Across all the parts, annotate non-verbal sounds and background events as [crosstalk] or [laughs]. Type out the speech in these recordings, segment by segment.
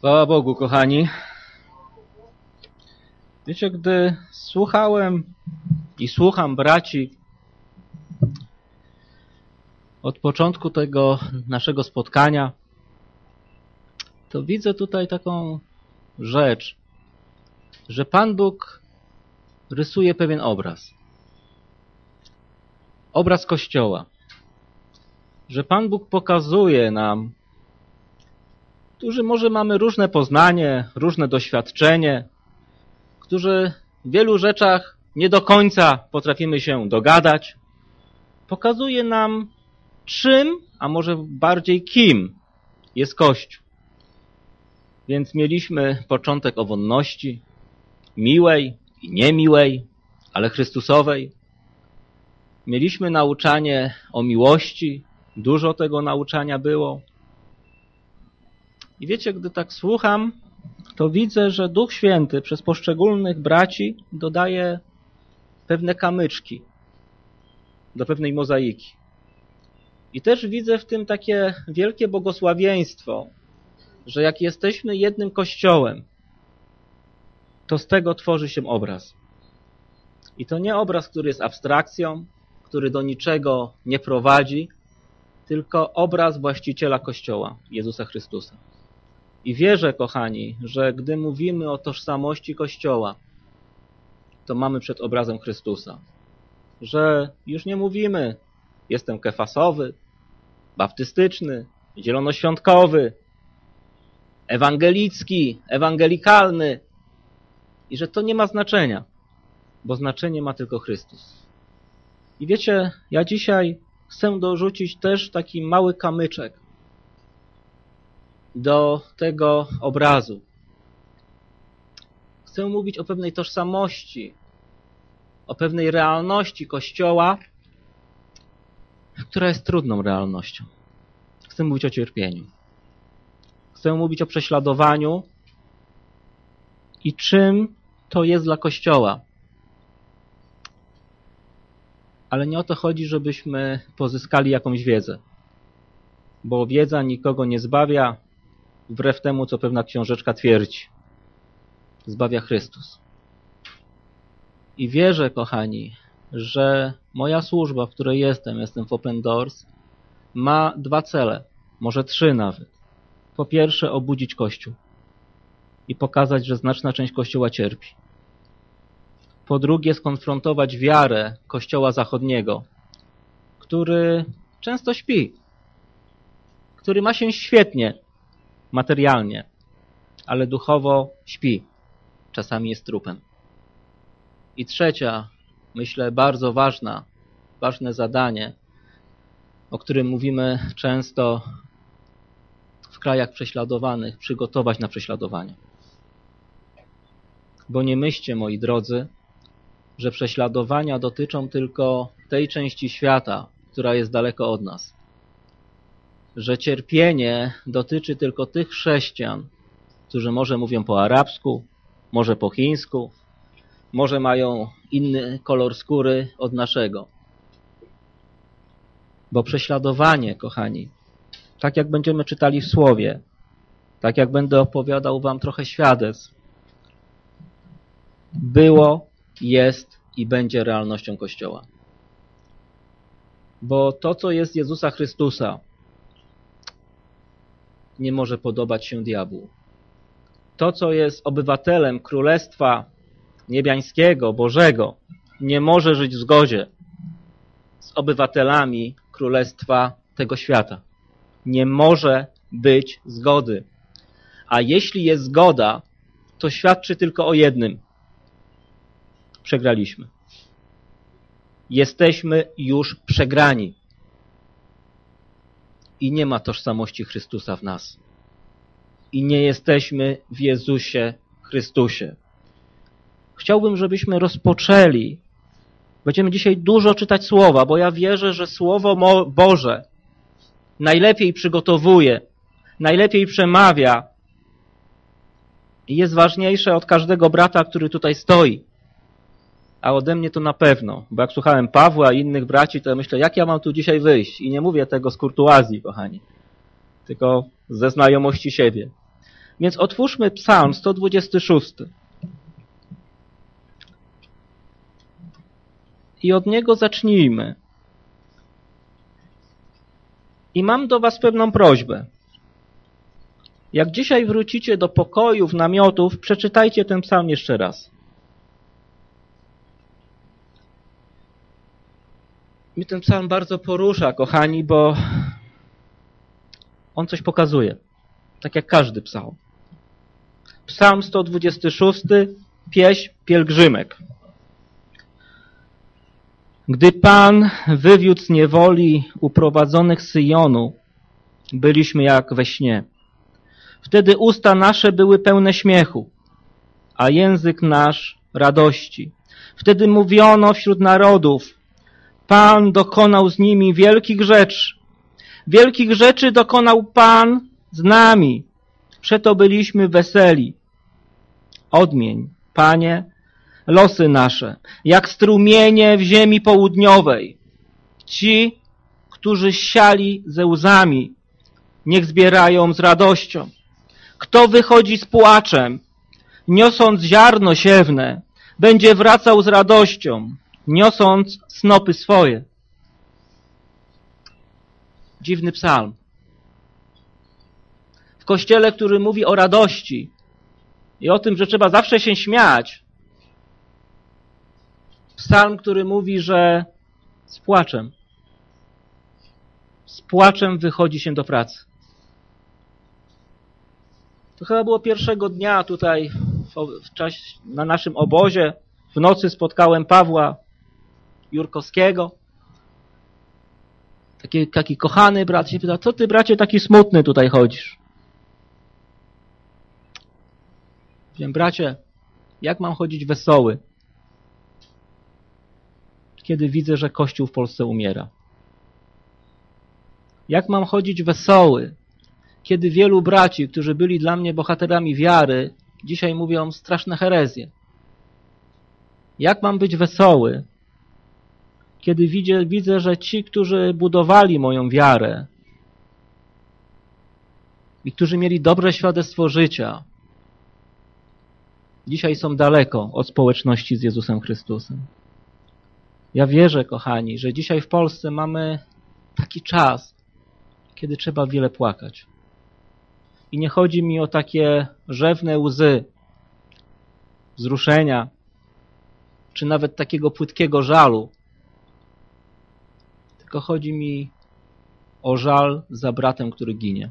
Chwała Bogu, kochani. Wiecie, gdy słuchałem i słucham braci od początku tego naszego spotkania, to widzę tutaj taką rzecz, że Pan Bóg rysuje pewien obraz. Obraz Kościoła. Że Pan Bóg pokazuje nam, którzy może mamy różne poznanie, różne doświadczenie, którzy w wielu rzeczach nie do końca potrafimy się dogadać, pokazuje nam czym, a może bardziej kim jest Kościół. Więc mieliśmy początek o wonności, miłej i niemiłej, ale Chrystusowej. Mieliśmy nauczanie o miłości, dużo tego nauczania było. I wiecie, gdy tak słucham, to widzę, że Duch Święty przez poszczególnych braci dodaje pewne kamyczki do pewnej mozaiki. I też widzę w tym takie wielkie błogosławieństwo, że jak jesteśmy jednym kościołem, to z tego tworzy się obraz. I to nie obraz, który jest abstrakcją, który do niczego nie prowadzi, tylko obraz właściciela Kościoła, Jezusa Chrystusa. I wierzę, kochani, że gdy mówimy o tożsamości Kościoła, to mamy przed obrazem Chrystusa. Że już nie mówimy, jestem kefasowy, baptystyczny, zielonoświątkowy, ewangelicki, ewangelikalny i że to nie ma znaczenia, bo znaczenie ma tylko Chrystus. I wiecie, ja dzisiaj chcę dorzucić też taki mały kamyczek do tego obrazu. Chcę mówić o pewnej tożsamości, o pewnej realności Kościoła, która jest trudną realnością. Chcę mówić o cierpieniu. Chcę mówić o prześladowaniu i czym to jest dla Kościoła. Ale nie o to chodzi, żebyśmy pozyskali jakąś wiedzę. Bo wiedza nikogo nie zbawia, wbrew temu, co pewna książeczka twierdzi. Zbawia Chrystus. I wierzę, kochani, że moja służba, w której jestem, jestem w Open Doors, ma dwa cele, może trzy nawet. Po pierwsze, obudzić Kościół i pokazać, że znaczna część Kościoła cierpi. Po drugie, skonfrontować wiarę Kościoła Zachodniego, który często śpi, który ma się świetnie, materialnie, ale duchowo śpi. Czasami jest trupem. I trzecia, myślę, bardzo ważna, ważne zadanie, o którym mówimy często w krajach prześladowanych, przygotować na prześladowanie. Bo nie myślcie, moi drodzy, że prześladowania dotyczą tylko tej części świata, która jest daleko od nas że cierpienie dotyczy tylko tych chrześcijan, którzy może mówią po arabsku, może po chińsku, może mają inny kolor skóry od naszego. Bo prześladowanie, kochani, tak jak będziemy czytali w Słowie, tak jak będę opowiadał wam trochę świadectw, było, jest i będzie realnością Kościoła. Bo to, co jest Jezusa Chrystusa, nie może podobać się diabłu. To, co jest obywatelem Królestwa Niebiańskiego, Bożego, nie może żyć w zgodzie z obywatelami Królestwa tego świata. Nie może być zgody. A jeśli jest zgoda, to świadczy tylko o jednym. Przegraliśmy. Jesteśmy już przegrani i nie ma tożsamości Chrystusa w nas. I nie jesteśmy w Jezusie Chrystusie. Chciałbym, żebyśmy rozpoczęli. Będziemy dzisiaj dużo czytać Słowa, bo ja wierzę, że Słowo Boże najlepiej przygotowuje, najlepiej przemawia i jest ważniejsze od każdego brata, który tutaj stoi a ode mnie to na pewno, bo jak słuchałem Pawła i innych braci, to ja myślę, jak ja mam tu dzisiaj wyjść? I nie mówię tego z kurtuazji, kochani, tylko ze znajomości siebie. Więc otwórzmy Psalm 126. I od niego zacznijmy. I mam do was pewną prośbę. Jak dzisiaj wrócicie do pokojów, namiotów, przeczytajcie ten psalm jeszcze raz. Mnie ten psalm bardzo porusza, kochani, bo on coś pokazuje. Tak jak każdy psalm. Psalm 126, pieśń pielgrzymek. Gdy Pan wywiódł z niewoli uprowadzonych z Syjonu, byliśmy jak we śnie. Wtedy usta nasze były pełne śmiechu, a język nasz radości. Wtedy mówiono wśród narodów, Pan dokonał z nimi wielkich rzeczy. Wielkich rzeczy dokonał Pan z nami. Przeto byliśmy weseli. Odmień, Panie, losy nasze, jak strumienie w ziemi południowej. Ci, którzy siali ze łzami, niech zbierają z radością. Kto wychodzi z płaczem, niosąc ziarno siewne, będzie wracał z radością, niosąc snopy swoje. Dziwny psalm. W kościele, który mówi o radości i o tym, że trzeba zawsze się śmiać. Psalm, który mówi, że z płaczem. Z płaczem wychodzi się do pracy. To chyba było pierwszego dnia tutaj w czasie, na naszym obozie. W nocy spotkałem Pawła Jurkowskiego. Taki, taki kochany brat się pyta, co ty bracie taki smutny tutaj chodzisz? Wiem, bracie, jak mam chodzić wesoły, kiedy widzę, że Kościół w Polsce umiera? Jak mam chodzić wesoły, kiedy wielu braci, którzy byli dla mnie bohaterami wiary, dzisiaj mówią straszne herezje? Jak mam być wesoły, kiedy widzę, widzę, że ci, którzy budowali moją wiarę i którzy mieli dobre świadectwo życia, dzisiaj są daleko od społeczności z Jezusem Chrystusem. Ja wierzę, kochani, że dzisiaj w Polsce mamy taki czas, kiedy trzeba wiele płakać. I nie chodzi mi o takie rzewne łzy, wzruszenia, czy nawet takiego płytkiego żalu, tylko chodzi mi o żal za bratem, który ginie.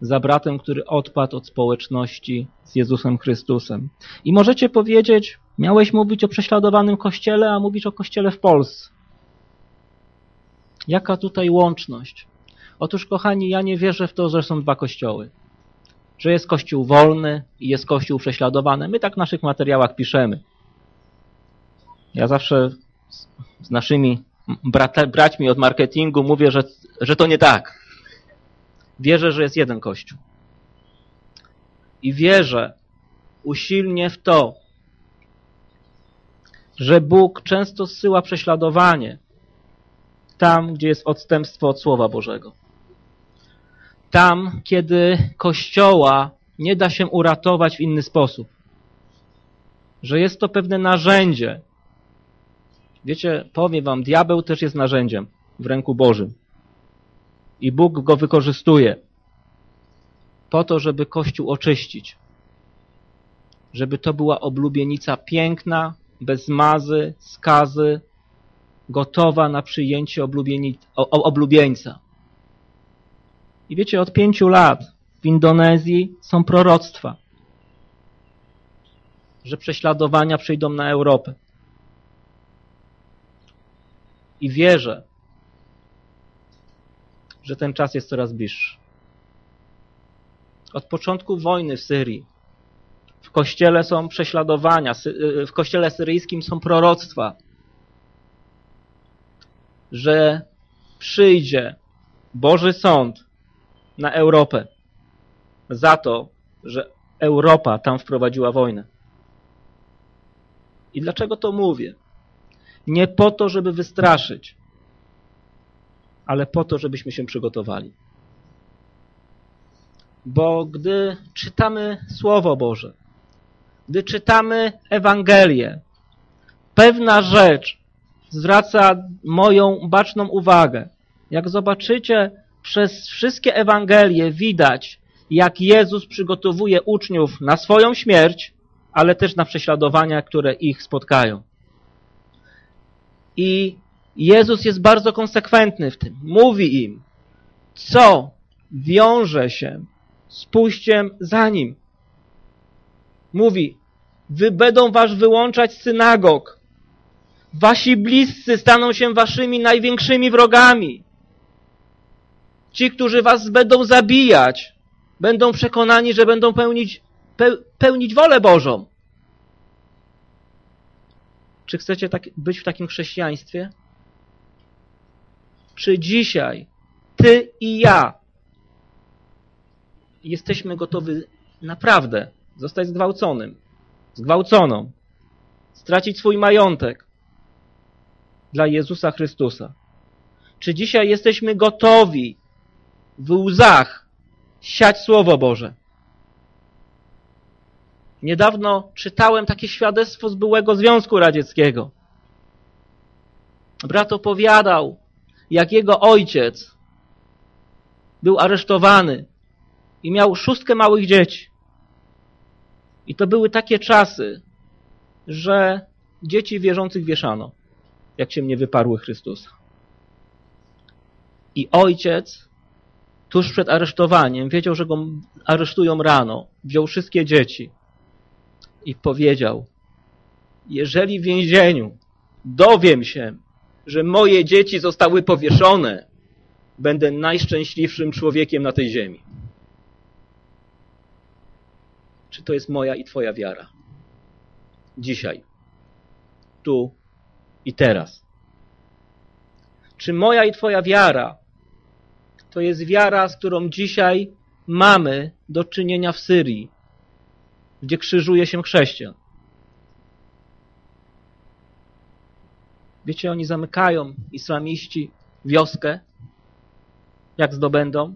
Za bratem, który odpadł od społeczności z Jezusem Chrystusem. I możecie powiedzieć, miałeś mówić o prześladowanym Kościele, a mówisz o Kościele w Polsce. Jaka tutaj łączność? Otóż, kochani, ja nie wierzę w to, że są dwa kościoły. Że jest kościół wolny i jest kościół prześladowany. My tak w naszych materiałach piszemy. Ja zawsze z naszymi brata, braćmi od marketingu mówię, że, że to nie tak. Wierzę, że jest jeden Kościół. I wierzę usilnie w to, że Bóg często zsyła prześladowanie tam, gdzie jest odstępstwo od Słowa Bożego. Tam, kiedy Kościoła nie da się uratować w inny sposób. Że jest to pewne narzędzie, Wiecie, powiem wam, diabeł też jest narzędziem w ręku Bożym. I Bóg go wykorzystuje po to, żeby Kościół oczyścić. Żeby to była oblubienica piękna, bez mazy, skazy, gotowa na przyjęcie oblubieńca. I wiecie, od pięciu lat w Indonezji są proroctwa, że prześladowania przyjdą na Europę i wierzę, że ten czas jest coraz bliższy. Od początku wojny w Syrii w kościele są prześladowania, w kościele syryjskim są proroctwa, że przyjdzie Boży Sąd na Europę za to, że Europa tam wprowadziła wojnę. I dlaczego to mówię? Nie po to, żeby wystraszyć, ale po to, żebyśmy się przygotowali. Bo gdy czytamy Słowo Boże, gdy czytamy Ewangelię, pewna rzecz zwraca moją baczną uwagę. Jak zobaczycie, przez wszystkie Ewangelie widać, jak Jezus przygotowuje uczniów na swoją śmierć, ale też na prześladowania, które ich spotkają. I Jezus jest bardzo konsekwentny w tym. Mówi im, co wiąże się z pójściem za Nim. Mówi, wy będą was wyłączać z synagog. Wasi bliscy staną się waszymi największymi wrogami. Ci, którzy was będą zabijać, będą przekonani, że będą pełnić, pełnić wolę Bożą. Czy chcecie tak, być w takim chrześcijaństwie? Czy dzisiaj ty i ja jesteśmy gotowi naprawdę zostać zgwałconym, zgwałconą, stracić swój majątek dla Jezusa Chrystusa? Czy dzisiaj jesteśmy gotowi w łzach siać Słowo Boże? Niedawno czytałem takie świadectwo z byłego Związku Radzieckiego. Brat opowiadał, jak jego ojciec był aresztowany i miał szóstkę małych dzieci. I to były takie czasy, że dzieci wierzących wieszano, jak się mnie wyparły Chrystusa. I ojciec tuż przed aresztowaniem wiedział, że go aresztują rano. Wziął wszystkie dzieci i powiedział, jeżeli w więzieniu dowiem się, że moje dzieci zostały powieszone, będę najszczęśliwszym człowiekiem na tej ziemi. Czy to jest moja i Twoja wiara? Dzisiaj, tu i teraz. Czy moja i Twoja wiara to jest wiara, z którą dzisiaj mamy do czynienia w Syrii, gdzie krzyżuje się chrześcijan? Wiecie, oni zamykają, islamiści, wioskę, jak zdobędą.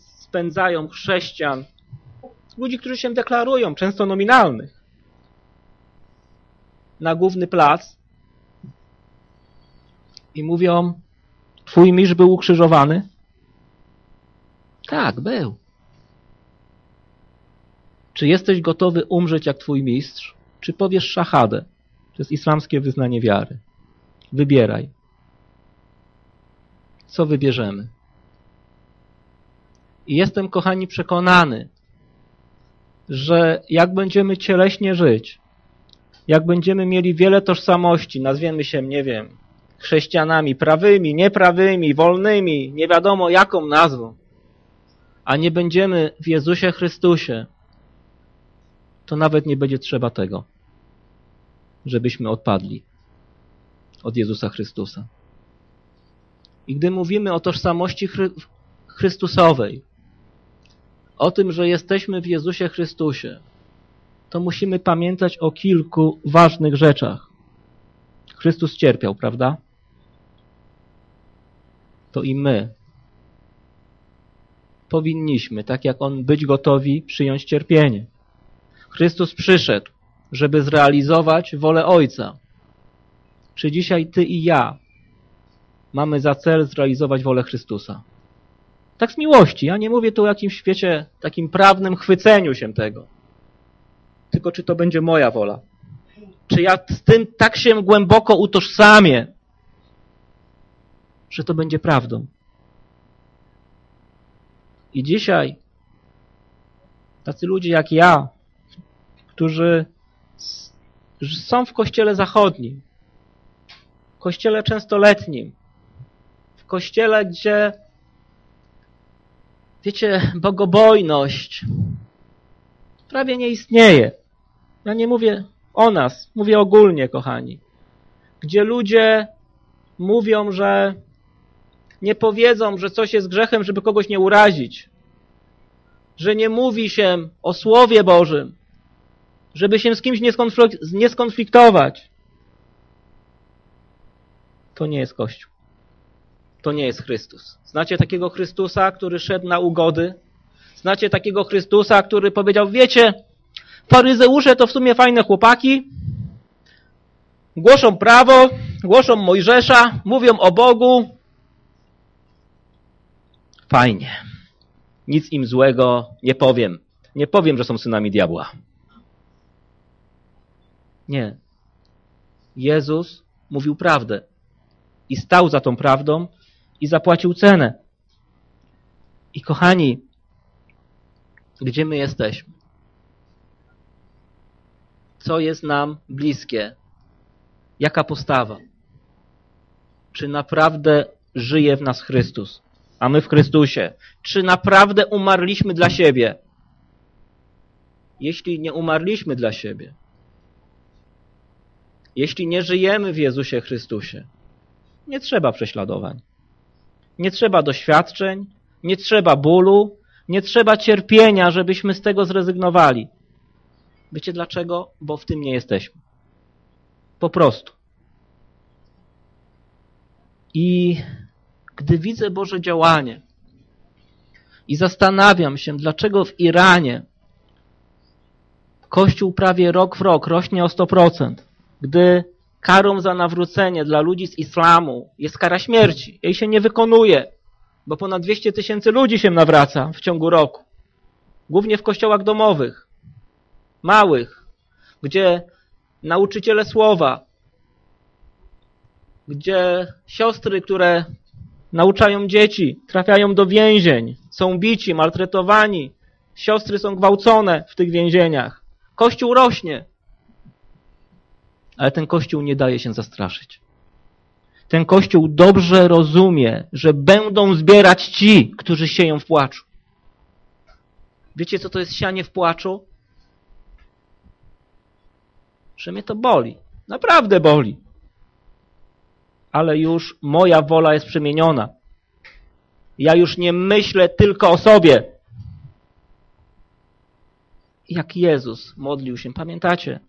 Spędzają chrześcijan, ludzi, którzy się deklarują, często nominalnych, na główny plac i mówią, twój mistrz był ukrzyżowany? Tak, był. Czy jesteś gotowy umrzeć jak twój mistrz? Czy powiesz szahadę? To jest islamskie wyznanie wiary. Wybieraj. Co wybierzemy? I jestem, kochani, przekonany, że jak będziemy cieleśnie żyć, jak będziemy mieli wiele tożsamości, nazwiemy się, nie wiem, chrześcijanami prawymi, nieprawymi, wolnymi, nie wiadomo jaką nazwą, a nie będziemy w Jezusie Chrystusie, to nawet nie będzie trzeba tego żebyśmy odpadli od Jezusa Chrystusa. I gdy mówimy o tożsamości Chrystusowej, o tym, że jesteśmy w Jezusie Chrystusie, to musimy pamiętać o kilku ważnych rzeczach. Chrystus cierpiał, prawda? To i my powinniśmy, tak jak On, być gotowi przyjąć cierpienie. Chrystus przyszedł, żeby zrealizować wolę Ojca. Czy dzisiaj Ty i ja mamy za cel zrealizować wolę Chrystusa? Tak z miłości. Ja nie mówię tu o jakimś świecie, takim prawnym chwyceniu się tego. Tylko czy to będzie moja wola? Czy ja z tym tak się głęboko utożsamię, że to będzie prawdą? I dzisiaj tacy ludzie jak ja, którzy są w kościele zachodnim, w kościele częstoletnim, w kościele, gdzie wiecie, bogobojność prawie nie istnieje. Ja nie mówię o nas, mówię ogólnie, kochani. Gdzie ludzie mówią, że nie powiedzą, że coś jest grzechem, żeby kogoś nie urazić. Że nie mówi się o Słowie Bożym, żeby się z kimś nie skonfliktować. To nie jest Kościół. to nie jest Chrystus. Znacie takiego Chrystusa, który szedł na ugody? Znacie takiego Chrystusa, który powiedział, wiecie, faryzeusze to w sumie fajne chłopaki, głoszą prawo, głoszą Mojżesza, mówią o Bogu. Fajnie. Nic im złego nie powiem. Nie powiem, że są synami diabła. Nie. Jezus mówił prawdę i stał za tą prawdą i zapłacił cenę. I kochani, gdzie my jesteśmy? Co jest nam bliskie? Jaka postawa? Czy naprawdę żyje w nas Chrystus, a my w Chrystusie? Czy naprawdę umarliśmy dla siebie? Jeśli nie umarliśmy dla siebie, jeśli nie żyjemy w Jezusie Chrystusie, nie trzeba prześladowań. Nie trzeba doświadczeń, nie trzeba bólu, nie trzeba cierpienia, żebyśmy z tego zrezygnowali. Wiecie dlaczego? Bo w tym nie jesteśmy. Po prostu. I gdy widzę Boże działanie i zastanawiam się, dlaczego w Iranie Kościół prawie rok w rok rośnie o 100%, gdy karą za nawrócenie dla ludzi z islamu jest kara śmierci. Jej się nie wykonuje, bo ponad 200 tysięcy ludzi się nawraca w ciągu roku. Głównie w kościołach domowych, małych, gdzie nauczyciele słowa, gdzie siostry, które nauczają dzieci, trafiają do więzień, są bici, maltretowani, siostry są gwałcone w tych więzieniach. Kościół rośnie, ale ten Kościół nie daje się zastraszyć. Ten Kościół dobrze rozumie, że będą zbierać ci, którzy sieją w płaczu. Wiecie, co to jest sianie w płaczu? Że mnie to boli. Naprawdę boli. Ale już moja wola jest przemieniona. Ja już nie myślę tylko o sobie. Jak Jezus modlił się, pamiętacie?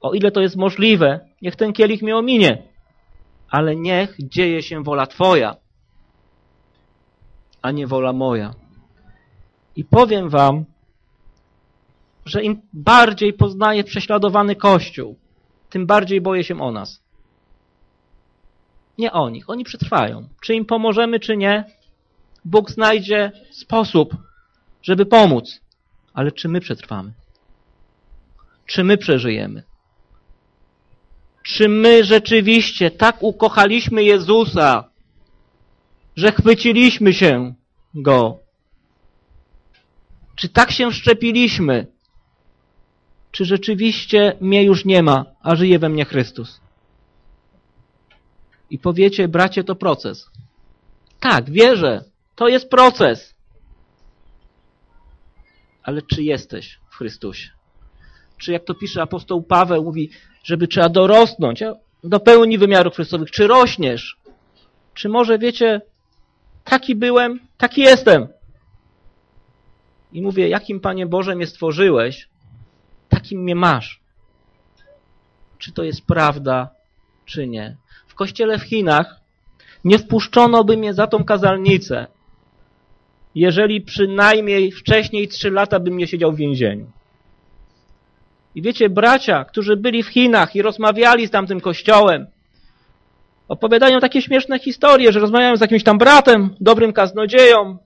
O ile to jest możliwe, niech ten kielich mnie ominie, ale niech dzieje się wola Twoja, a nie wola moja. I powiem wam, że im bardziej poznaję prześladowany Kościół, tym bardziej boję się o nas. Nie o nich, oni przetrwają. Czy im pomożemy, czy nie, Bóg znajdzie sposób, żeby pomóc. Ale czy my przetrwamy? Czy my przeżyjemy? Czy my rzeczywiście tak ukochaliśmy Jezusa, że chwyciliśmy się Go? Czy tak się szczepiliśmy? Czy rzeczywiście mnie już nie ma, a żyje we mnie Chrystus? I powiecie, bracie, to proces. Tak, wierzę, to jest proces. Ale czy jesteś w Chrystusie? Czy jak to pisze apostoł Paweł, mówi, żeby trzeba dorosnąć do pełni wymiarów Chrystowych. Czy rośniesz? Czy może wiecie, taki byłem, taki jestem. I mówię, jakim Panie Boże mnie stworzyłeś, takim mnie masz. Czy to jest prawda, czy nie. W kościele w Chinach nie wpuszczono by mnie za tą kazalnicę, jeżeli przynajmniej wcześniej trzy lata bym nie siedział w więzieniu. I wiecie, bracia, którzy byli w Chinach i rozmawiali z tamtym kościołem, opowiadają takie śmieszne historie, że rozmawiają z jakimś tam bratem, dobrym kaznodzieją.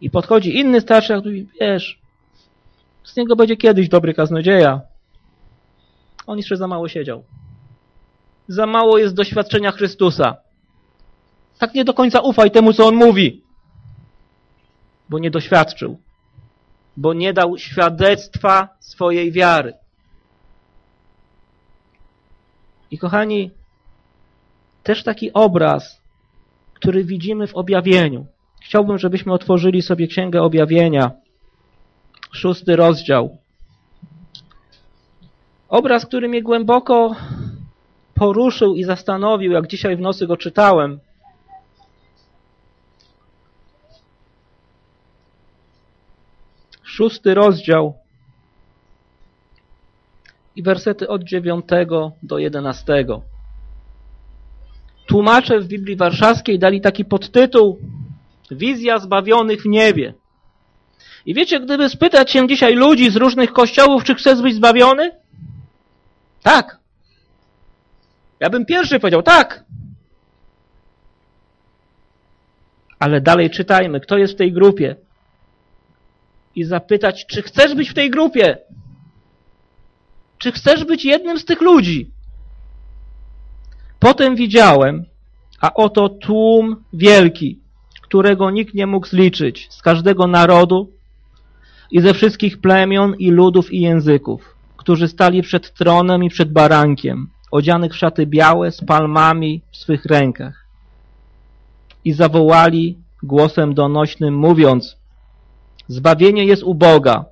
I podchodzi inny starszy, a mówi, wiesz, z niego będzie kiedyś dobry kaznodzieja. On jeszcze za mało siedział. Za mało jest doświadczenia Chrystusa. Tak nie do końca ufaj temu, co on mówi, bo nie doświadczył bo nie dał świadectwa swojej wiary. I kochani, też taki obraz, który widzimy w objawieniu. Chciałbym, żebyśmy otworzyli sobie Księgę Objawienia, szósty rozdział. Obraz, który mnie głęboko poruszył i zastanowił, jak dzisiaj w nocy go czytałem. Szósty rozdział i wersety od dziewiątego do jedenastego. tłumacze w Biblii Warszawskiej dali taki podtytuł Wizja zbawionych w niebie. I wiecie, gdyby spytać się dzisiaj ludzi z różnych kościołów, czy chcesz być zbawiony? Tak. Ja bym pierwszy powiedział tak. Ale dalej czytajmy, kto jest w tej grupie. I zapytać, czy chcesz być w tej grupie? Czy chcesz być jednym z tych ludzi? Potem widziałem, a oto tłum wielki, którego nikt nie mógł zliczyć, z każdego narodu i ze wszystkich plemion i ludów i języków, którzy stali przed tronem i przed barankiem, odzianych w szaty białe z palmami w swych rękach. I zawołali głosem donośnym, mówiąc Zbawienie jest u Boga,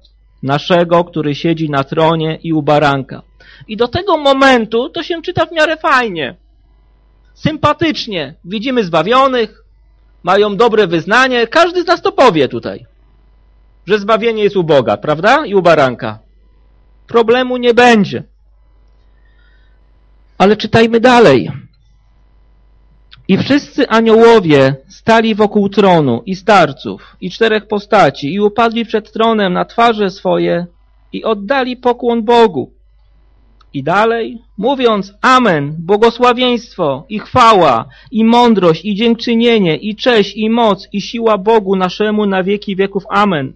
naszego, który siedzi na tronie i u baranka. I do tego momentu to się czyta w miarę fajnie sympatycznie. Widzimy zbawionych, mają dobre wyznanie. Każdy z nas to powie tutaj, że zbawienie jest u Boga, prawda? I u baranka. Problemu nie będzie. Ale czytajmy dalej. I wszyscy aniołowie stali wokół tronu i starców i czterech postaci i upadli przed tronem na twarze swoje i oddali pokłon Bogu i dalej, mówiąc Amen, błogosławieństwo i chwała i mądrość i dziękczynienie i cześć i moc i siła Bogu naszemu na wieki wieków. Amen.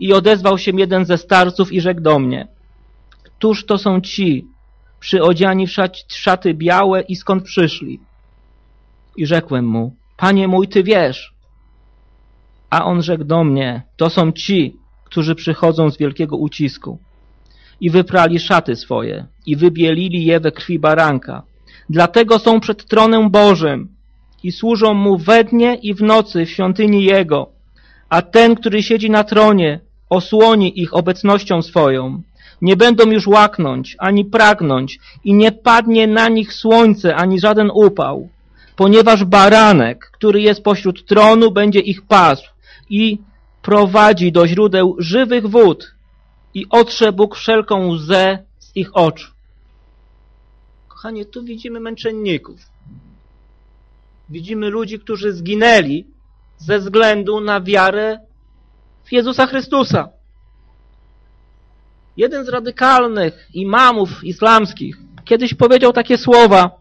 I odezwał się jeden ze starców i rzekł do mnie, Któż to są ci, przyodziani w szaty białe i skąd przyszli? I rzekłem mu, Panie mój, Ty wiesz. A on rzekł do mnie, to są ci, którzy przychodzą z wielkiego ucisku i wyprali szaty swoje i wybielili je we krwi baranka. Dlatego są przed tronem Bożym i służą Mu we dnie i w nocy w świątyni Jego, a ten, który siedzi na tronie, osłoni ich obecnością swoją. Nie będą już łaknąć, ani pragnąć i nie padnie na nich słońce, ani żaden upał, ponieważ baranek, który jest pośród tronu, będzie ich pasł i prowadzi do źródeł żywych wód i otrze Bóg wszelką łzę z ich oczu. Kochanie, tu widzimy męczenników. Widzimy ludzi, którzy zginęli ze względu na wiarę w Jezusa Chrystusa. Jeden z radykalnych imamów islamskich kiedyś powiedział takie słowa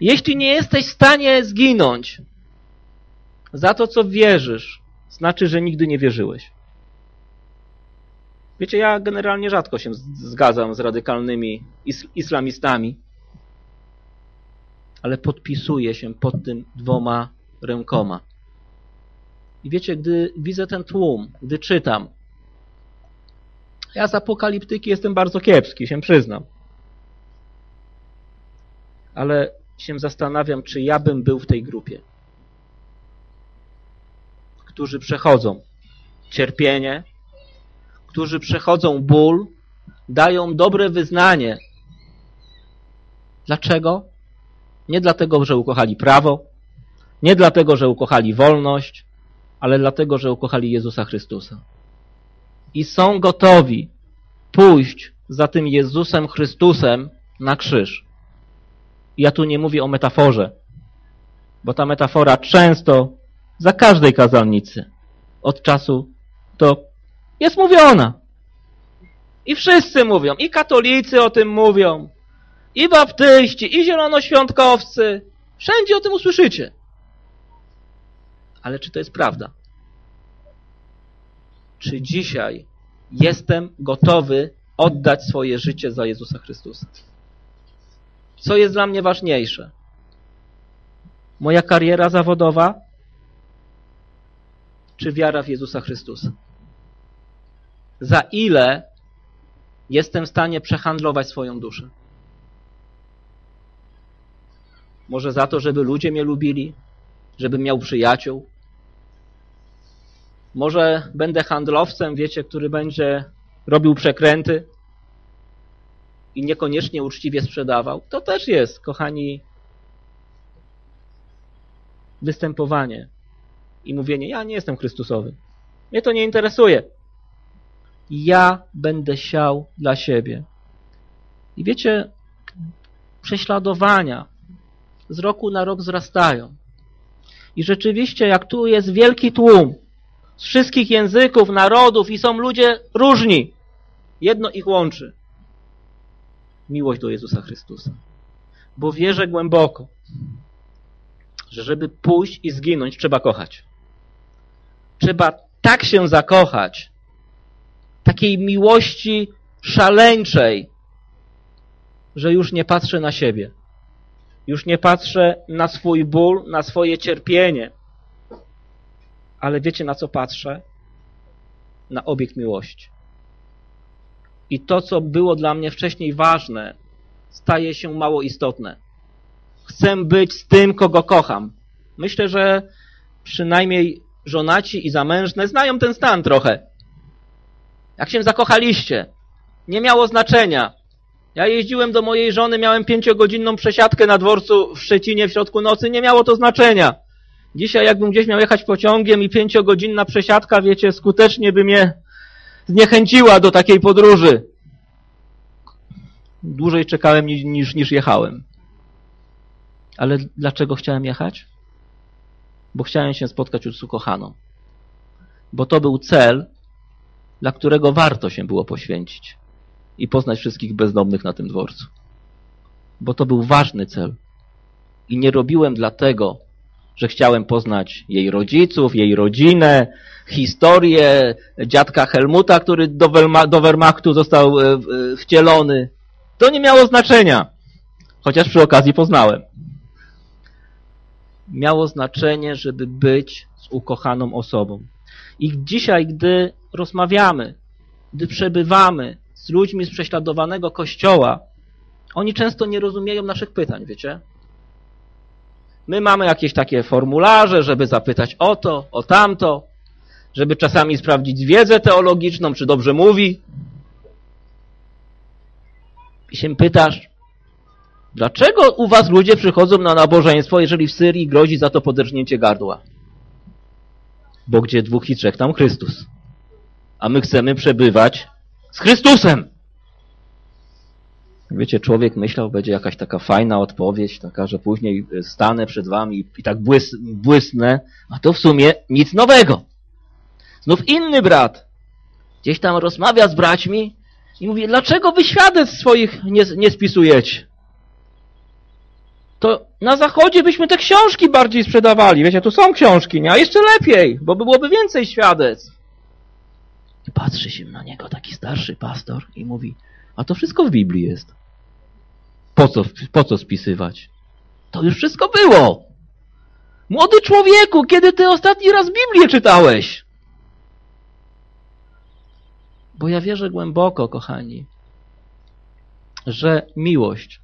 Jeśli nie jesteś w stanie zginąć za to, co wierzysz, znaczy, że nigdy nie wierzyłeś. Wiecie, ja generalnie rzadko się zgadzam z radykalnymi islamistami, ale podpisuję się pod tym dwoma rękoma. I wiecie, gdy widzę ten tłum, gdy czytam, ja z apokaliptyki jestem bardzo kiepski, się przyznam. Ale się zastanawiam, czy ja bym był w tej grupie, którzy przechodzą cierpienie, którzy przechodzą ból, dają dobre wyznanie. Dlaczego? Nie dlatego, że ukochali prawo, nie dlatego, że ukochali wolność, ale dlatego, że ukochali Jezusa Chrystusa. I są gotowi pójść za tym Jezusem Chrystusem na krzyż. Ja tu nie mówię o metaforze, bo ta metafora często za każdej kazalnicy od czasu do jest mówiona. I wszyscy mówią, i katolicy o tym mówią, i baptyści, i zielonoświątkowcy. Wszędzie o tym usłyszycie. Ale czy to jest prawda? Czy dzisiaj jestem gotowy oddać swoje życie za Jezusa Chrystusa? Co jest dla mnie ważniejsze? Moja kariera zawodowa czy wiara w Jezusa Chrystusa? za ile jestem w stanie przehandlować swoją duszę. Może za to, żeby ludzie mnie lubili, żebym miał przyjaciół. Może będę handlowcem, wiecie, który będzie robił przekręty i niekoniecznie uczciwie sprzedawał. To też jest, kochani, występowanie i mówienie, ja nie jestem Chrystusowy. Mnie to nie interesuje ja będę siał dla siebie. I wiecie, prześladowania, z roku na rok wzrastają. I rzeczywiście, jak tu jest wielki tłum z wszystkich języków, narodów i są ludzie różni, jedno ich łączy. Miłość do Jezusa Chrystusa. Bo wierzę głęboko, że żeby pójść i zginąć, trzeba kochać. Trzeba tak się zakochać, takiej miłości szaleńczej, że już nie patrzę na siebie. Już nie patrzę na swój ból, na swoje cierpienie. Ale wiecie na co patrzę? Na obiekt miłości. I to, co było dla mnie wcześniej ważne, staje się mało istotne. Chcę być z tym, kogo kocham. Myślę, że przynajmniej żonaci i zamężne znają ten stan trochę. Jak się zakochaliście, nie miało znaczenia. Ja jeździłem do mojej żony, miałem pięciogodzinną przesiadkę na dworcu w Szczecinie w środku nocy, nie miało to znaczenia. Dzisiaj jakbym gdzieś miał jechać pociągiem i pięciogodzinna przesiadka, wiecie, skutecznie by mnie zniechęciła do takiej podróży. Dłużej czekałem niż, niż, jechałem. Ale dlaczego chciałem jechać? Bo chciałem się spotkać z ukochaną. Bo to był cel, dla którego warto się było poświęcić i poznać wszystkich bezdomnych na tym dworcu. Bo to był ważny cel. I nie robiłem dlatego, że chciałem poznać jej rodziców, jej rodzinę, historię dziadka Helmuta, który do, do Wehrmachtu został e, wcielony. To nie miało znaczenia, chociaż przy okazji poznałem. Miało znaczenie, żeby być z ukochaną osobą. I dzisiaj, gdy rozmawiamy, gdy przebywamy z ludźmi z prześladowanego kościoła, oni często nie rozumieją naszych pytań, wiecie? My mamy jakieś takie formularze, żeby zapytać o to, o tamto, żeby czasami sprawdzić wiedzę teologiczną, czy dobrze mówi. I się pytasz, dlaczego u was ludzie przychodzą na nabożeństwo, jeżeli w Syrii grozi za to poderżnięcie gardła? Bo gdzie dwóch i trzech, tam Chrystus. A my chcemy przebywać z Chrystusem. Wiecie, człowiek myślał, będzie jakaś taka fajna odpowiedź, taka, że później stanę przed wami i tak błys błysnę, a to w sumie nic nowego. Znów inny brat gdzieś tam rozmawia z braćmi i mówi, dlaczego wy świadectw swoich nie, nie spisujecie? To na zachodzie byśmy te książki bardziej sprzedawali. Wiecie, tu są książki, nie? A jeszcze lepiej, bo byłoby więcej świadectw. I patrzy się na niego taki starszy pastor i mówi, a to wszystko w Biblii jest. Po co, po co spisywać? To już wszystko było. Młody człowieku, kiedy ty ostatni raz Biblię czytałeś? Bo ja wierzę głęboko, kochani, że miłość,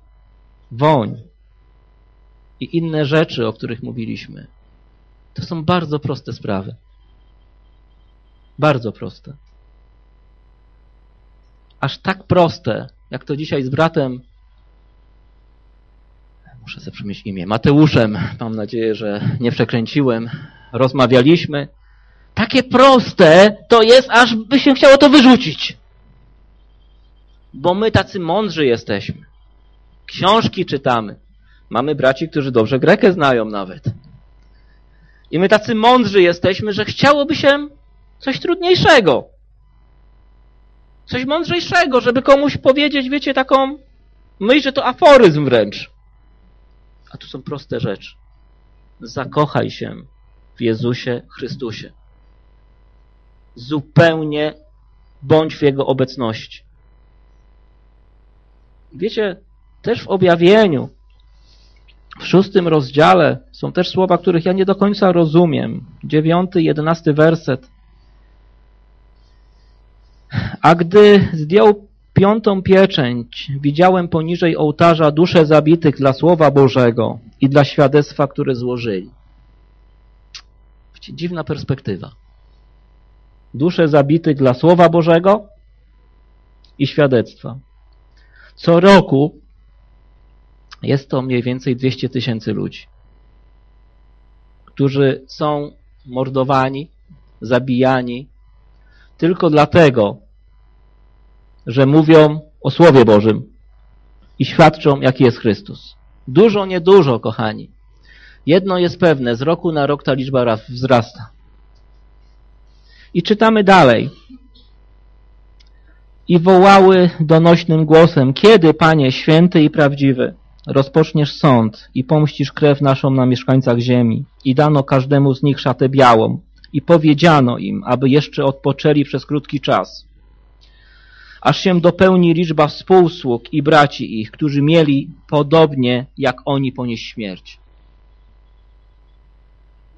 woń i inne rzeczy, o których mówiliśmy, to są bardzo proste sprawy. Bardzo proste aż tak proste, jak to dzisiaj z bratem, muszę sobie przemyśleć imię, Mateuszem, mam nadzieję, że nie przekręciłem, rozmawialiśmy. Takie proste to jest, aż by się chciało to wyrzucić. Bo my tacy mądrzy jesteśmy. Książki czytamy. Mamy braci, którzy dobrze Grekę znają nawet. I my tacy mądrzy jesteśmy, że chciałoby się coś trudniejszego coś mądrzejszego, żeby komuś powiedzieć, wiecie, taką myśl, że to aforyzm wręcz. A tu są proste rzeczy. Zakochaj się w Jezusie Chrystusie. Zupełnie bądź w Jego obecności. Wiecie, też w objawieniu, w szóstym rozdziale są też słowa, których ja nie do końca rozumiem. Dziewiąty, jedenasty werset. A gdy zdjął piątą pieczęć, widziałem poniżej ołtarza dusze zabitych dla Słowa Bożego i dla świadectwa, które złożyli. Dziwna perspektywa. Dusze zabitych dla Słowa Bożego i świadectwa. Co roku jest to mniej więcej 200 tysięcy ludzi, którzy są mordowani, zabijani tylko dlatego, że mówią o Słowie Bożym i świadczą, jaki jest Chrystus. Dużo, niedużo, kochani. Jedno jest pewne, z roku na rok ta liczba wzrasta. I czytamy dalej. I wołały donośnym głosem, kiedy, Panie, święty i prawdziwy, rozpoczniesz sąd i pomścisz krew naszą na mieszkańcach ziemi. I dano każdemu z nich szatę białą. I powiedziano im, aby jeszcze odpoczęli przez krótki czas. Aż się dopełni liczba współsług i braci ich, którzy mieli podobnie jak oni ponieść śmierć.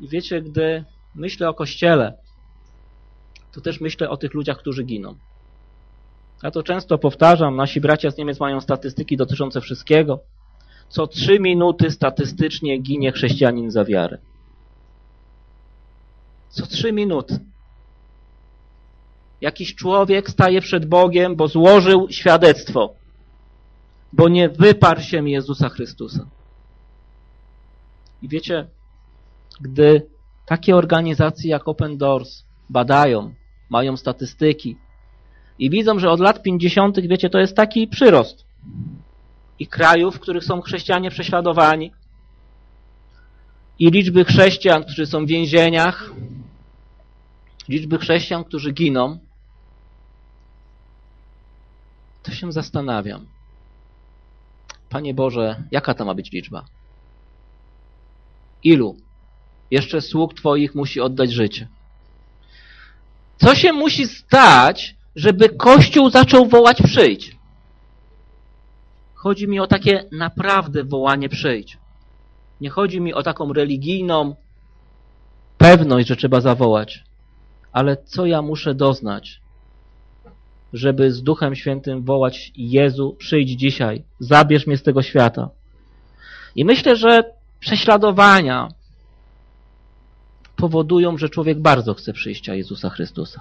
I wiecie, gdy myślę o Kościele, to też myślę o tych ludziach, którzy giną. Ja to często powtarzam, nasi bracia z Niemiec mają statystyki dotyczące wszystkiego. Co trzy minuty statystycznie ginie chrześcijanin za wiarę. Co trzy minuty. Jakiś człowiek staje przed Bogiem, bo złożył świadectwo, bo nie wyparł się Jezusa Chrystusa. I wiecie, gdy takie organizacje jak Open Doors badają, mają statystyki i widzą, że od lat 50. wiecie, to jest taki przyrost i krajów, w których są chrześcijanie prześladowani i liczby chrześcijan, którzy są w więzieniach, liczby chrześcijan, którzy giną, to się zastanawiam. Panie Boże, jaka to ma być liczba? Ilu jeszcze sług Twoich musi oddać życie? Co się musi stać, żeby Kościół zaczął wołać przyjdź? Chodzi mi o takie naprawdę wołanie przyjdź. Nie chodzi mi o taką religijną pewność, że trzeba zawołać. Ale co ja muszę doznać, żeby z Duchem Świętym wołać Jezu, przyjdź dzisiaj, zabierz mnie z tego świata. I myślę, że prześladowania powodują, że człowiek bardzo chce przyjścia Jezusa Chrystusa.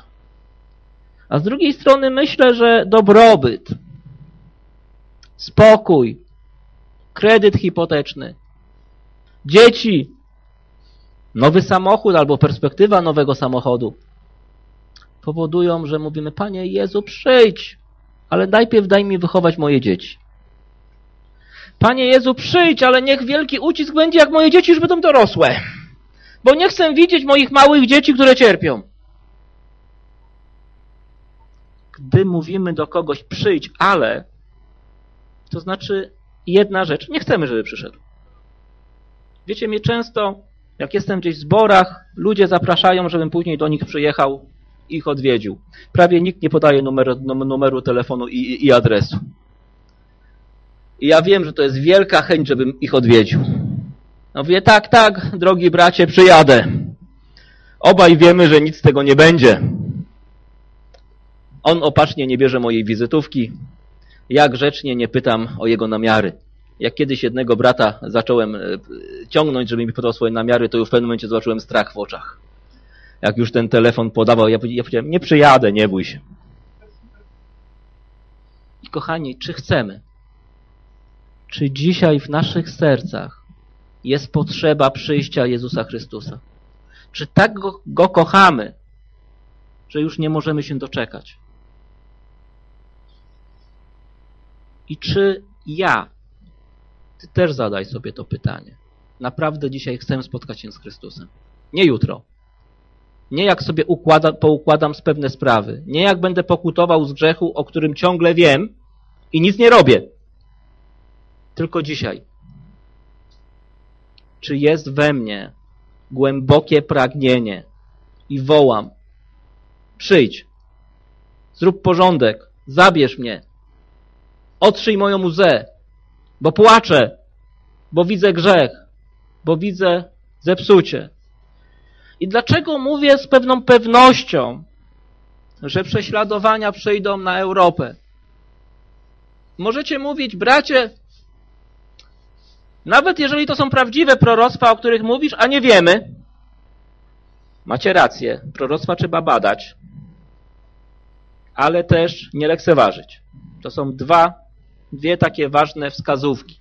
A z drugiej strony myślę, że dobrobyt, spokój, kredyt hipoteczny, dzieci, nowy samochód albo perspektywa nowego samochodu powodują, że mówimy, Panie Jezu, przyjdź, ale najpierw daj mi wychować moje dzieci. Panie Jezu, przyjdź, ale niech wielki ucisk będzie, jak moje dzieci już będą dorosłe. Bo nie chcę widzieć moich małych dzieci, które cierpią. Gdy mówimy do kogoś przyjdź, ale, to znaczy jedna rzecz, nie chcemy, żeby przyszedł. Wiecie, mnie często, jak jestem gdzieś w zborach, ludzie zapraszają, żebym później do nich przyjechał ich odwiedził. Prawie nikt nie podaje numeru, numeru telefonu i, i adresu. I ja wiem, że to jest wielka chęć, żebym ich odwiedził. No mówię, tak, tak, drogi bracie, przyjadę. Obaj wiemy, że nic z tego nie będzie. On opacznie nie bierze mojej wizytówki. Ja grzecznie nie pytam o jego namiary. Jak kiedyś jednego brata zacząłem e, ciągnąć, żeby mi podał swoje namiary, to już w pewnym momencie zobaczyłem strach w oczach jak już ten telefon podawał, ja, powiedziałem, nie przyjadę, nie bój się. I kochani, czy chcemy? Czy dzisiaj w naszych sercach jest potrzeba przyjścia Jezusa Chrystusa? Czy tak go, go kochamy, że już nie możemy się doczekać? I czy ja, ty też zadaj sobie to pytanie, naprawdę dzisiaj chcę spotkać się z Chrystusem? Nie jutro, nie jak sobie układa, poukładam z pewne sprawy. Nie jak będę pokutował z grzechu, o którym ciągle wiem i nic nie robię. Tylko dzisiaj. Czy jest we mnie głębokie pragnienie i wołam przyjdź, zrób porządek, zabierz mnie, otrzyj moją łzę, bo płaczę, bo widzę grzech, bo widzę zepsucie, i dlaczego mówię z pewną pewnością, że prześladowania przejdą na Europę? Możecie mówić, bracie, nawet jeżeli to są prawdziwe proroctwa, o których mówisz, a nie wiemy, macie rację, proroctwa trzeba badać, ale też nie lekceważyć. To są dwa, dwie takie ważne wskazówki.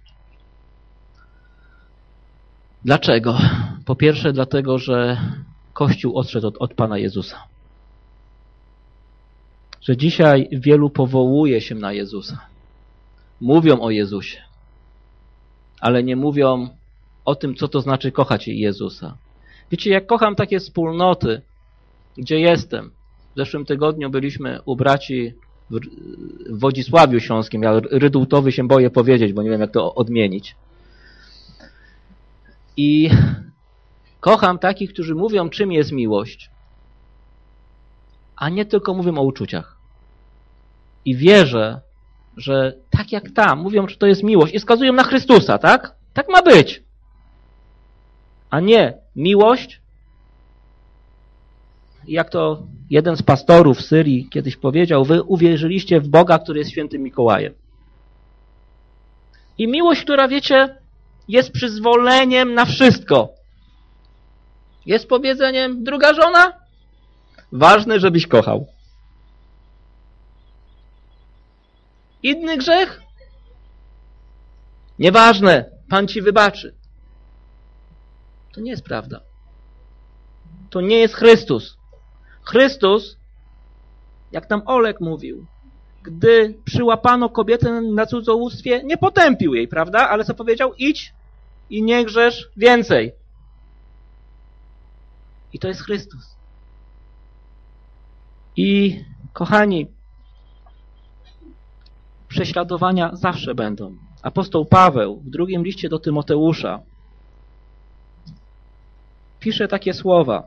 Dlaczego? Po pierwsze dlatego, że Kościół odszedł od, od Pana Jezusa. Że dzisiaj wielu powołuje się na Jezusa. Mówią o Jezusie. ale nie mówią o tym, co to znaczy kochać Jezusa. Wiecie, jak kocham takie wspólnoty, gdzie jestem. W zeszłym tygodniu byliśmy u braci w Wodzisławiu Śląskim. Ja Rydultowy się boję powiedzieć, bo nie wiem, jak to odmienić. I kocham takich, którzy mówią, czym jest miłość, a nie tylko mówią o uczuciach. I wierzę, że tak jak tam mówią, że to jest miłość i wskazują na Chrystusa, tak? Tak ma być. A nie miłość, jak to jeden z pastorów w Syrii kiedyś powiedział, wy uwierzyliście w Boga, który jest świętym Mikołajem. I miłość, która wiecie, jest przyzwoleniem na wszystko. Jest powiedzeniem, druga żona? Ważne, żebyś kochał. Inny grzech? Nieważne, Pan ci wybaczy. To nie jest prawda. To nie jest Chrystus. Chrystus, jak tam Olek mówił, gdy przyłapano kobietę na cudzołóstwie, nie potępił jej, prawda? Ale co powiedział? Idź i nie grzesz więcej. I to jest Chrystus. I kochani, prześladowania zawsze będą. Apostoł Paweł w drugim liście do Tymoteusza pisze takie słowa.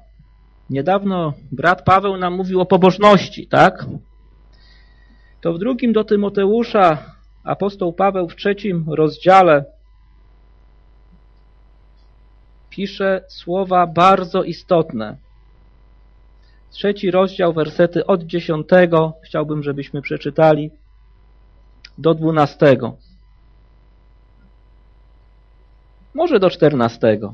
Niedawno brat Paweł nam mówił o pobożności, tak? To w drugim do Tymoteusza apostoł Paweł w trzecim rozdziale pisze słowa bardzo istotne. Trzeci rozdział, wersety od dziesiątego chciałbym, żebyśmy przeczytali do dwunastego. Może do czternastego.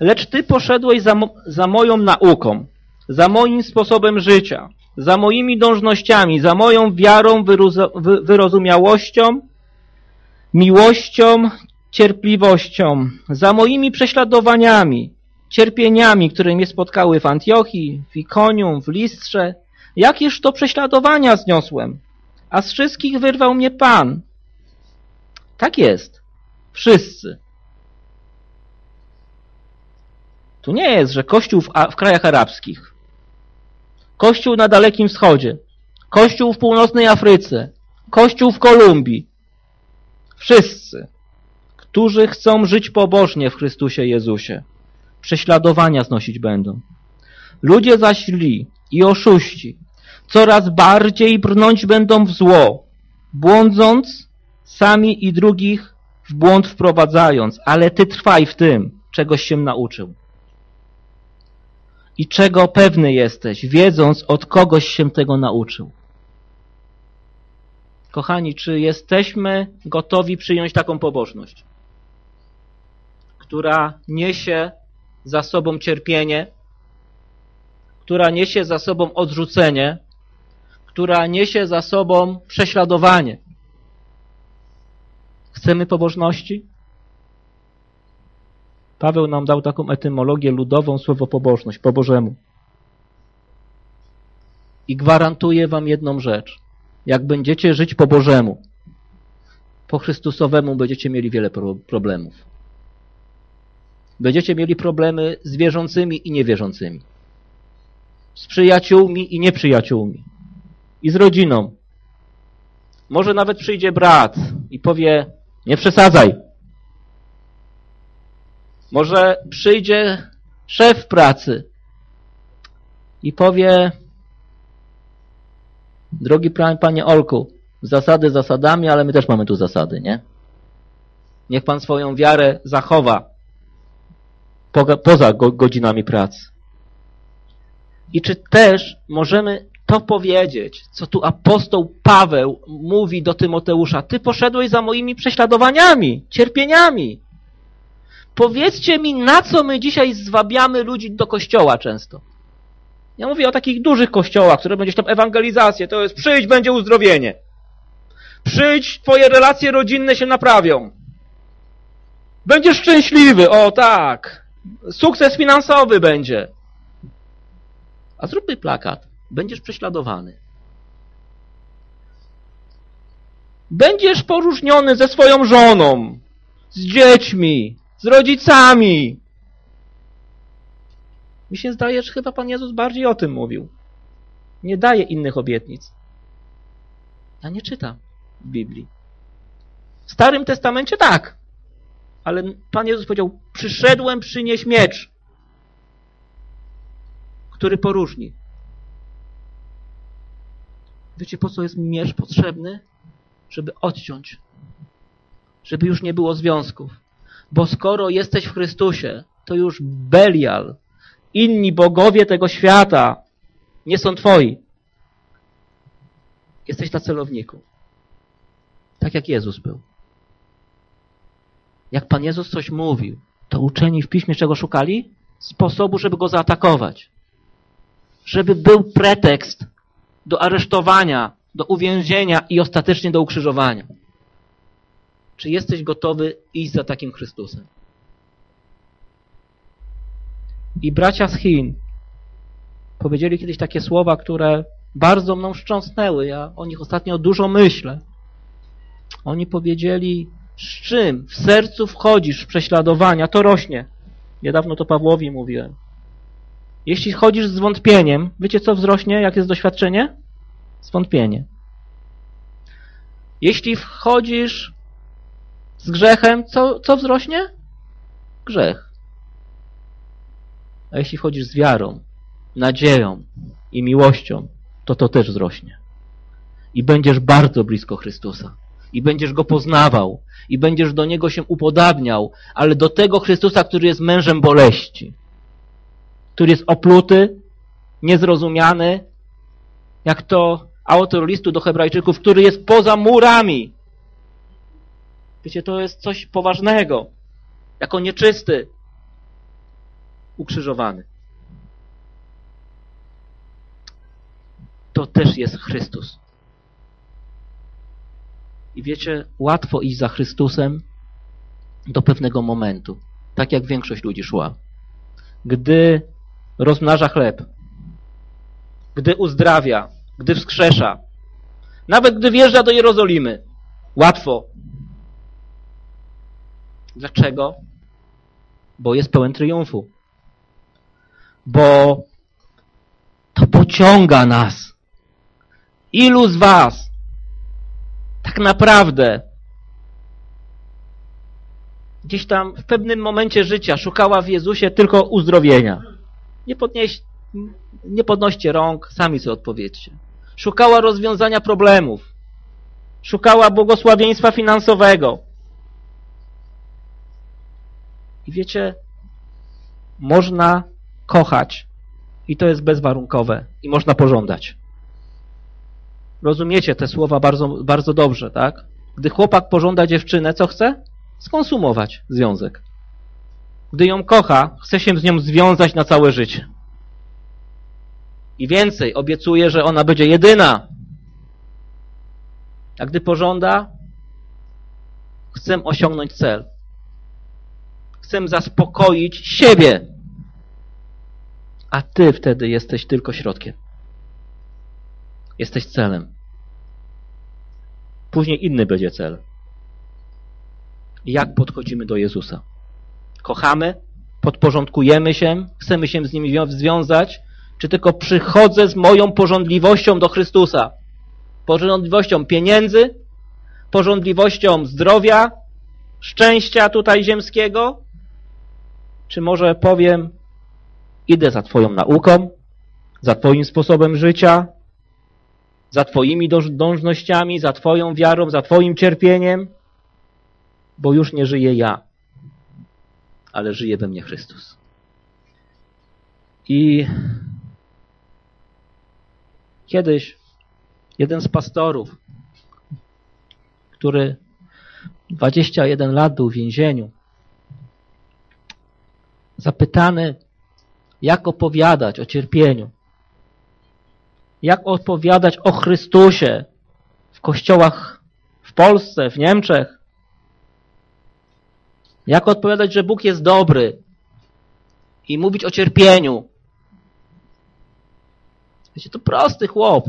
Lecz Ty poszedłeś za, mo za moją nauką, za moim sposobem życia, za moimi dążnościami, za moją wiarą, wyrozumiałością, miłością, cierpliwością, za moimi prześladowaniami, cierpieniami, które mnie spotkały w Antiochii, w Ikonium, w Listrze. Jakież to prześladowania zniosłem, a z wszystkich wyrwał mnie Pan. Tak jest. Wszyscy. Tu nie jest, że Kościół w, w krajach arabskich, Kościół na Dalekim Wschodzie, Kościół w północnej Afryce, Kościół w Kolumbii. Wszyscy, którzy chcą żyć pobożnie w Chrystusie Jezusie, prześladowania znosić będą. Ludzie zaś źli i oszuści. Coraz bardziej brnąć będą w zło, błądząc sami i drugich w błąd wprowadzając, ale ty trwaj w tym, czegoś się nauczył. I czego pewny jesteś, wiedząc od kogoś się tego nauczył. Kochani, czy jesteśmy gotowi przyjąć taką pobożność, która niesie za sobą cierpienie, która niesie za sobą odrzucenie, która niesie za sobą prześladowanie? Chcemy pobożności? Paweł nam dał taką etymologię ludową, słowo pobożność, po Bożemu. I gwarantuję wam jedną rzecz. Jak będziecie żyć po Bożemu, po Chrystusowemu będziecie mieli wiele problemów. Będziecie mieli problemy z wierzącymi i niewierzącymi. Z przyjaciółmi i nieprzyjaciółmi. I z rodziną. Może nawet przyjdzie brat i powie, nie przesadzaj, może przyjdzie szef pracy i powie drogi panie Olku, zasady zasadami, ale my też mamy tu zasady, nie? Niech pan swoją wiarę zachowa poza godzinami pracy. I czy też możemy to powiedzieć, co tu apostoł Paweł mówi do Tymoteusza? Ty poszedłeś za moimi prześladowaniami, cierpieniami. Powiedzcie mi, na co my dzisiaj zwabiamy ludzi do kościoła często. Ja mówię o takich dużych kościołach, które będziesz tam ewangelizację, to jest przyjdź, będzie uzdrowienie. Przyjdź, twoje relacje rodzinne się naprawią. Będziesz szczęśliwy, o tak. Sukces finansowy będzie. A zróbmy plakat. Będziesz prześladowany. Będziesz poróżniony ze swoją żoną. z dziećmi, z rodzicami. Mi się zdaje, że chyba Pan Jezus bardziej o tym mówił. Nie daje innych obietnic. Ja nie czytam Biblii. W Starym Testamencie tak. Ale Pan Jezus powiedział, przyszedłem przynieść miecz, który poróżni. Wiecie, po co jest miecz potrzebny? Żeby odciąć. Żeby już nie było związków. Bo skoro jesteś w Chrystusie, to już Belial, inni bogowie tego świata nie są twoi. Jesteś na celowniku. Tak jak Jezus był. Jak Pan Jezus coś mówił, to uczeni w piśmie czego szukali? Sposobu, żeby go zaatakować. Żeby był pretekst do aresztowania, do uwięzienia i ostatecznie do ukrzyżowania. Czy jesteś gotowy iść za takim Chrystusem? I bracia z Chin powiedzieli kiedyś takie słowa, które bardzo mną wstrząsnęły. Ja o nich ostatnio dużo myślę. Oni powiedzieli, z czym w sercu wchodzisz w prześladowania, to rośnie. Niedawno to Pawłowi mówiłem. Jeśli chodzisz z wątpieniem, wiecie co wzrośnie, jak jest doświadczenie? Zwątpienie. Jeśli wchodzisz z grzechem, co, co wzrośnie? Grzech. A jeśli wchodzisz z wiarą, nadzieją i miłością, to to też wzrośnie. I będziesz bardzo blisko Chrystusa. I będziesz Go poznawał. I będziesz do Niego się upodabniał. Ale do tego Chrystusa, który jest mężem boleści. Który jest opluty, niezrozumiany, jak to autor listu do hebrajczyków, który jest poza murami. Wiecie, to jest coś poważnego. Jako nieczysty, ukrzyżowany. To też jest Chrystus. I wiecie, łatwo iść za Chrystusem do pewnego momentu. Tak jak większość ludzi szła. Gdy rozmnaża chleb, gdy uzdrawia, gdy wskrzesza, nawet gdy wjeżdża do Jerozolimy. Łatwo. Dlaczego? Bo jest pełen triumfu. Bo to pociąga nas. Ilu z was tak naprawdę gdzieś tam w pewnym momencie życia szukała w Jezusie tylko uzdrowienia? Nie, podnieś, nie podnoście rąk, sami sobie odpowiedzcie. Szukała rozwiązania problemów. Szukała błogosławieństwa finansowego. I wiecie, można kochać i to jest bezwarunkowe i można pożądać. Rozumiecie te słowa bardzo, bardzo dobrze, tak? Gdy chłopak pożąda dziewczynę, co chce? Skonsumować związek. Gdy ją kocha, chce się z nią związać na całe życie. I więcej, obiecuje, że ona będzie jedyna. A gdy pożąda, chcę osiągnąć cel. Chcę zaspokoić siebie. A ty wtedy jesteś tylko środkiem. Jesteś celem. Później inny będzie cel. Jak podchodzimy do Jezusa? Kochamy? Podporządkujemy się? Chcemy się z Nim związać? Czy tylko przychodzę z moją porządliwością do Chrystusa? Porządliwością pieniędzy? Porządliwością zdrowia? Szczęścia tutaj ziemskiego? Czy może powiem, idę za Twoją nauką, za Twoim sposobem życia, za Twoimi dążnościami, za Twoją wiarą, za Twoim cierpieniem, bo już nie żyję ja, ale żyje we mnie Chrystus. I kiedyś jeden z pastorów, który 21 lat był w więzieniu, zapytany, jak opowiadać o cierpieniu, jak opowiadać o Chrystusie w kościołach w Polsce, w Niemczech, jak odpowiadać, że Bóg jest dobry i mówić o cierpieniu. Wiecie, to prosty chłop.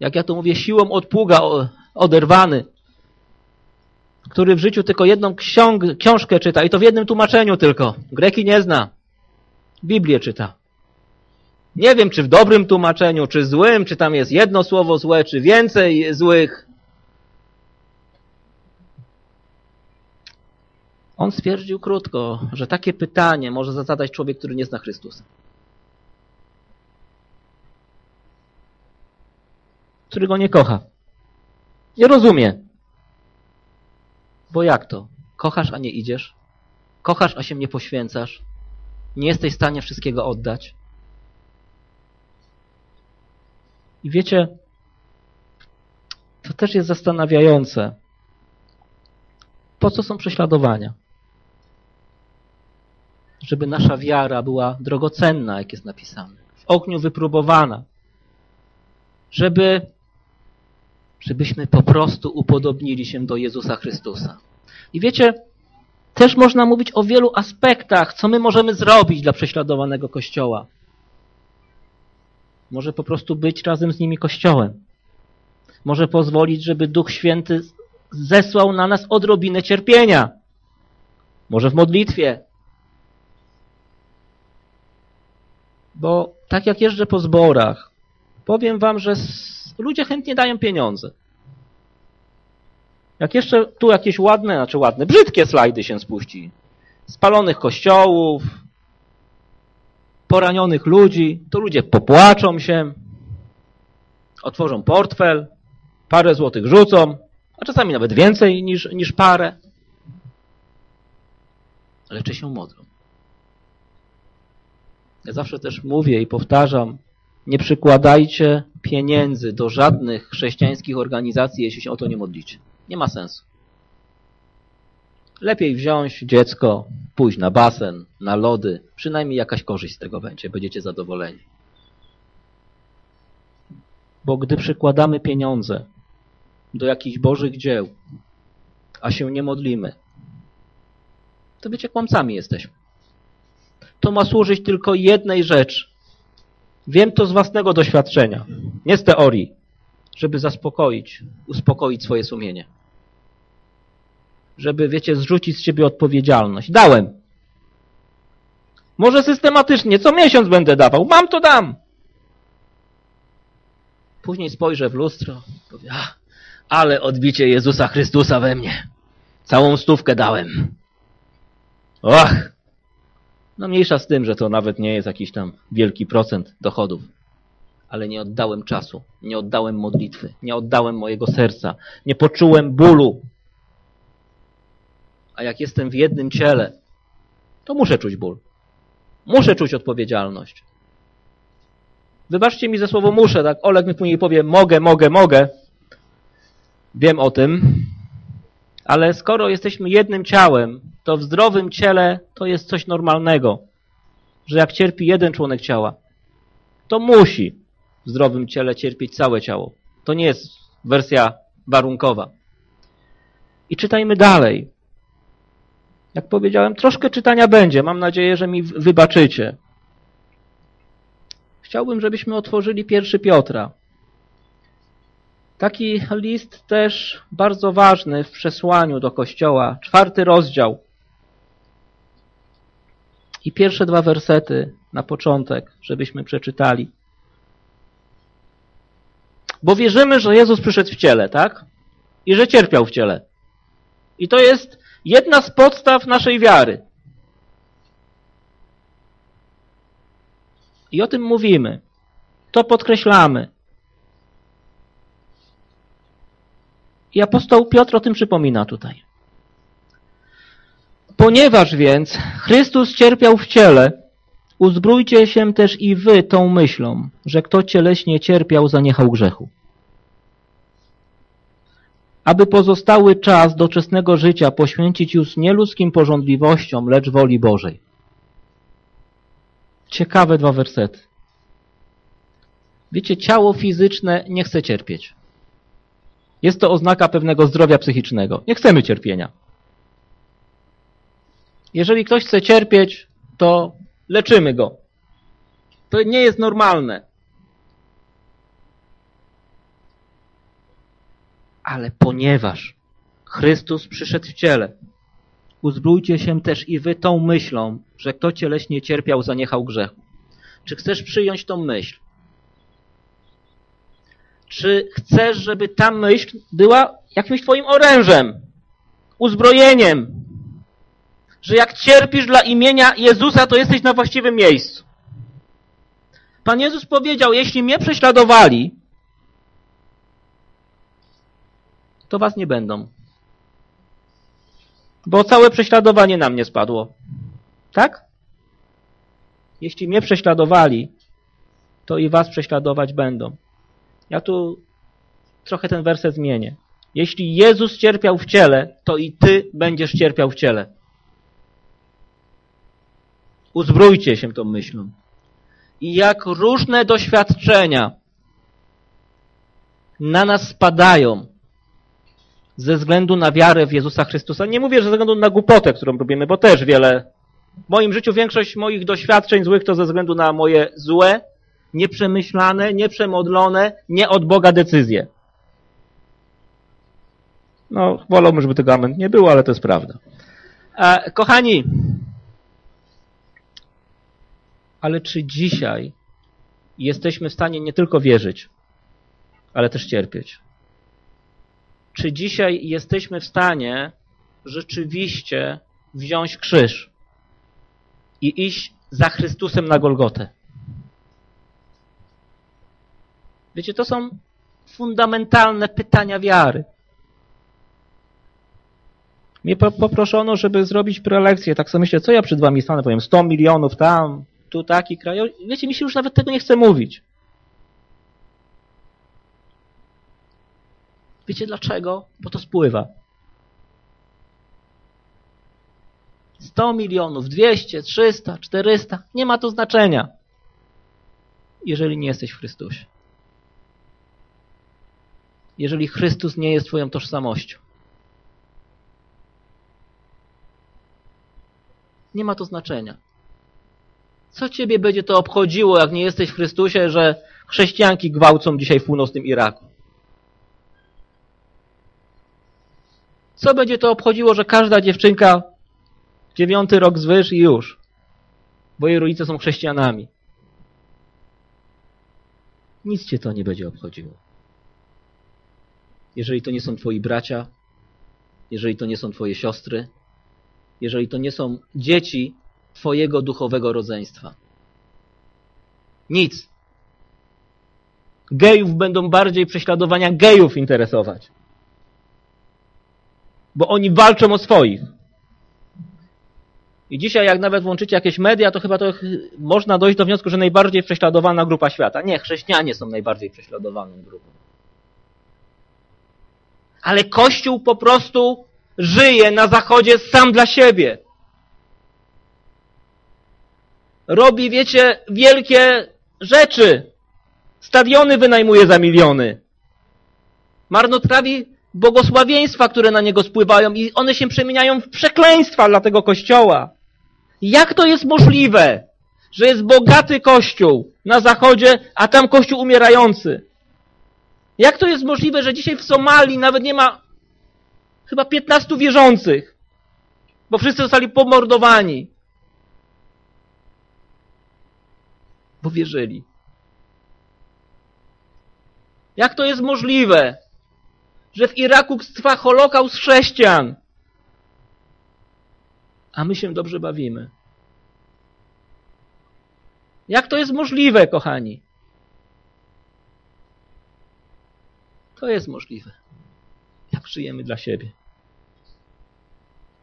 Jak ja to mówię, siłą od pługa oderwany. który w życiu tylko jedną książkę czyta i to w jednym tłumaczeniu tylko. Greki nie zna. Biblię czyta. Nie wiem, czy w dobrym tłumaczeniu, czy złym, czy tam jest jedno słowo złe, czy więcej złych. On stwierdził krótko, że takie pytanie może zadać człowiek, który nie zna Chrystusa. Który go nie kocha. Nie rozumie. Bo jak to? Kochasz, a nie idziesz? Kochasz, a się nie poświęcasz? Nie jesteś w stanie wszystkiego oddać? I wiecie, to też jest zastanawiające. Po co są prześladowania? Żeby nasza wiara była drogocenna, jak jest napisane. W ogniu wypróbowana. Żeby, żebyśmy po prostu upodobnili się do Jezusa Chrystusa. I wiecie, też można mówić o wielu aspektach, co my możemy zrobić dla prześladowanego Kościoła. Może po prostu być razem z nimi Kościołem. Może pozwolić, żeby Duch Święty zesłał na nas odrobinę cierpienia. Może w modlitwie. Bo tak jak jeżdżę po zborach, powiem wam, że ludzie chętnie dają pieniądze. Jak jeszcze tu jakieś ładne, znaczy ładne, brzydkie slajdy się spuści. Spalonych kościołów, poranionych ludzi, to ludzie popłaczą się, otworzą portfel, parę złotych rzucą, a czasami nawet więcej niż, niż parę. Ale czy się modlą? Ja zawsze też mówię i powtarzam, nie przykładajcie pieniędzy do żadnych chrześcijańskich organizacji, jeśli się o to nie modlicie. Nie ma sensu. Lepiej wziąć dziecko, pójść na basen, na lody. Przynajmniej jakaś korzyść z tego będzie. Będziecie zadowoleni. Bo gdy przykładamy pieniądze do jakichś bożych dzieł, a się nie modlimy, to wiecie, kłamcami jesteśmy. To ma służyć tylko jednej rzeczy. Wiem to z własnego doświadczenia, nie z teorii, żeby zaspokoić, uspokoić swoje sumienie żeby, wiecie, zrzucić z siebie odpowiedzialność. Dałem. Może systematycznie, co miesiąc będę dawał. Mam, to dam. Później spojrzę w lustro i powiem, a, ale odbicie Jezusa Chrystusa we mnie. Całą stówkę dałem. Och! No mniejsza z tym, że to nawet nie jest jakiś tam wielki procent dochodów. Ale nie oddałem czasu, nie oddałem modlitwy, nie oddałem mojego serca, nie poczułem bólu, a jak jestem w jednym ciele, to muszę czuć ból. Muszę czuć odpowiedzialność. Wybaczcie mi za słowo muszę, tak? Oleg mi później powie mogę, mogę, mogę. Wiem o tym. Ale skoro jesteśmy jednym ciałem, to w zdrowym ciele to jest coś normalnego. Że jak cierpi jeden członek ciała, to musi w zdrowym ciele cierpieć całe ciało. To nie jest wersja warunkowa. I czytajmy dalej. Jak powiedziałem, troszkę czytania będzie. Mam nadzieję, że mi wybaczycie. Chciałbym, żebyśmy otworzyli pierwszy Piotra. Taki list też bardzo ważny w przesłaniu do Kościoła. Czwarty rozdział. I pierwsze dwa wersety na początek, żebyśmy przeczytali. Bo wierzymy, że Jezus przyszedł w ciele, tak? I że cierpiał w ciele. I to jest Jedna z podstaw naszej wiary. I o tym mówimy. To podkreślamy. I apostoł Piotr o tym przypomina tutaj. Ponieważ więc Chrystus cierpiał w ciele, uzbrójcie się też i wy tą myślą, że kto cieleśnie cierpiał, zaniechał grzechu aby pozostały czas doczesnego życia poświęcić już nie ludzkim porządliwościom, lecz woli Bożej. Ciekawe dwa wersety. Wiecie, ciało fizyczne nie chce cierpieć. Jest to oznaka pewnego zdrowia psychicznego. Nie chcemy cierpienia. Jeżeli ktoś chce cierpieć, to leczymy go. To nie jest normalne. Ale ponieważ Chrystus przyszedł w ciele. Uzbrójcie się też i wy tą myślą, że kto cieleśnie cierpiał, zaniechał grzechu. Czy chcesz przyjąć tą myśl? Czy chcesz, żeby ta myśl była jakimś twoim orężem, uzbrojeniem, że jak cierpisz dla imienia Jezusa, to jesteś na właściwym miejscu. Pan Jezus powiedział, jeśli mnie prześladowali, to was nie będą. Bo całe prześladowanie na mnie spadło. Tak? Jeśli mnie prześladowali, to i was prześladować będą. Ja tu trochę ten werset zmienię. Jeśli Jezus cierpiał w ciele, to i ty będziesz cierpiał w ciele. Uzbrójcie się tą myślą. I jak różne doświadczenia na nas spadają ze względu na wiarę w Jezusa Chrystusa. Nie mówię, że ze względu na głupotę, którą robimy, bo też wiele. W moim życiu większość moich doświadczeń złych to ze względu na moje złe, nieprzemyślane, nieprzemodlone, nie od Boga decyzje. No, wolałbym, żeby tego amen nie było, ale to jest prawda. E, kochani, ale czy dzisiaj jesteśmy w stanie nie tylko wierzyć, ale też cierpieć? Czy dzisiaj jesteśmy w stanie rzeczywiście wziąć krzyż i iść za Chrystusem na Golgotę? Wiecie, to są fundamentalne pytania wiary. Mnie poproszono, żeby zrobić prelekcję. Tak sobie myślę, co ja przed wami stanę? Powiem 100 milionów tam, tu taki kraj. Wiecie, mi się już nawet tego nie chce mówić. Wiecie dlaczego? Bo to spływa. 100 milionów, 200, 300, 400, nie ma to znaczenia, jeżeli nie jesteś w Chrystusie. Jeżeli Chrystus nie jest Twoją tożsamością. Nie ma to znaczenia. Co ciebie będzie to obchodziło, jak nie jesteś w Chrystusie, że chrześcijanki gwałcą dzisiaj w północnym Iraku? Co będzie to obchodziło, że każda dziewczynka dziewiąty rok zwyż i już? Bo jej rodzice są chrześcijanami. Nic cię to nie będzie obchodziło. Jeżeli to nie są twoi bracia, jeżeli to nie są twoje siostry, jeżeli to nie są dzieci twojego duchowego rodzeństwa. Nic. Gejów będą bardziej prześladowania gejów interesować. Bo oni walczą o swoich. I dzisiaj jak nawet włączycie jakieś media, to chyba to można dojść do wniosku, że najbardziej prześladowana grupa świata. Nie, chrześcijanie są najbardziej prześladowaną grupą. Ale Kościół po prostu żyje na zachodzie sam dla siebie. Robi, wiecie, wielkie rzeczy. Stadiony wynajmuje za miliony. Marnotrawi błogosławieństwa, które na niego spływają i one się przemieniają w przekleństwa dla tego kościoła. Jak to jest możliwe, że jest bogaty kościół na zachodzie, a tam kościół umierający? Jak to jest możliwe, że dzisiaj w Somalii nawet nie ma chyba 15 wierzących, bo wszyscy zostali pomordowani? Bo wierzyli. Jak to jest możliwe, że w Iraku trwa holokaust chrześcijan, a my się dobrze bawimy? Jak to jest możliwe, kochani? To jest możliwe. Jak żyjemy dla siebie.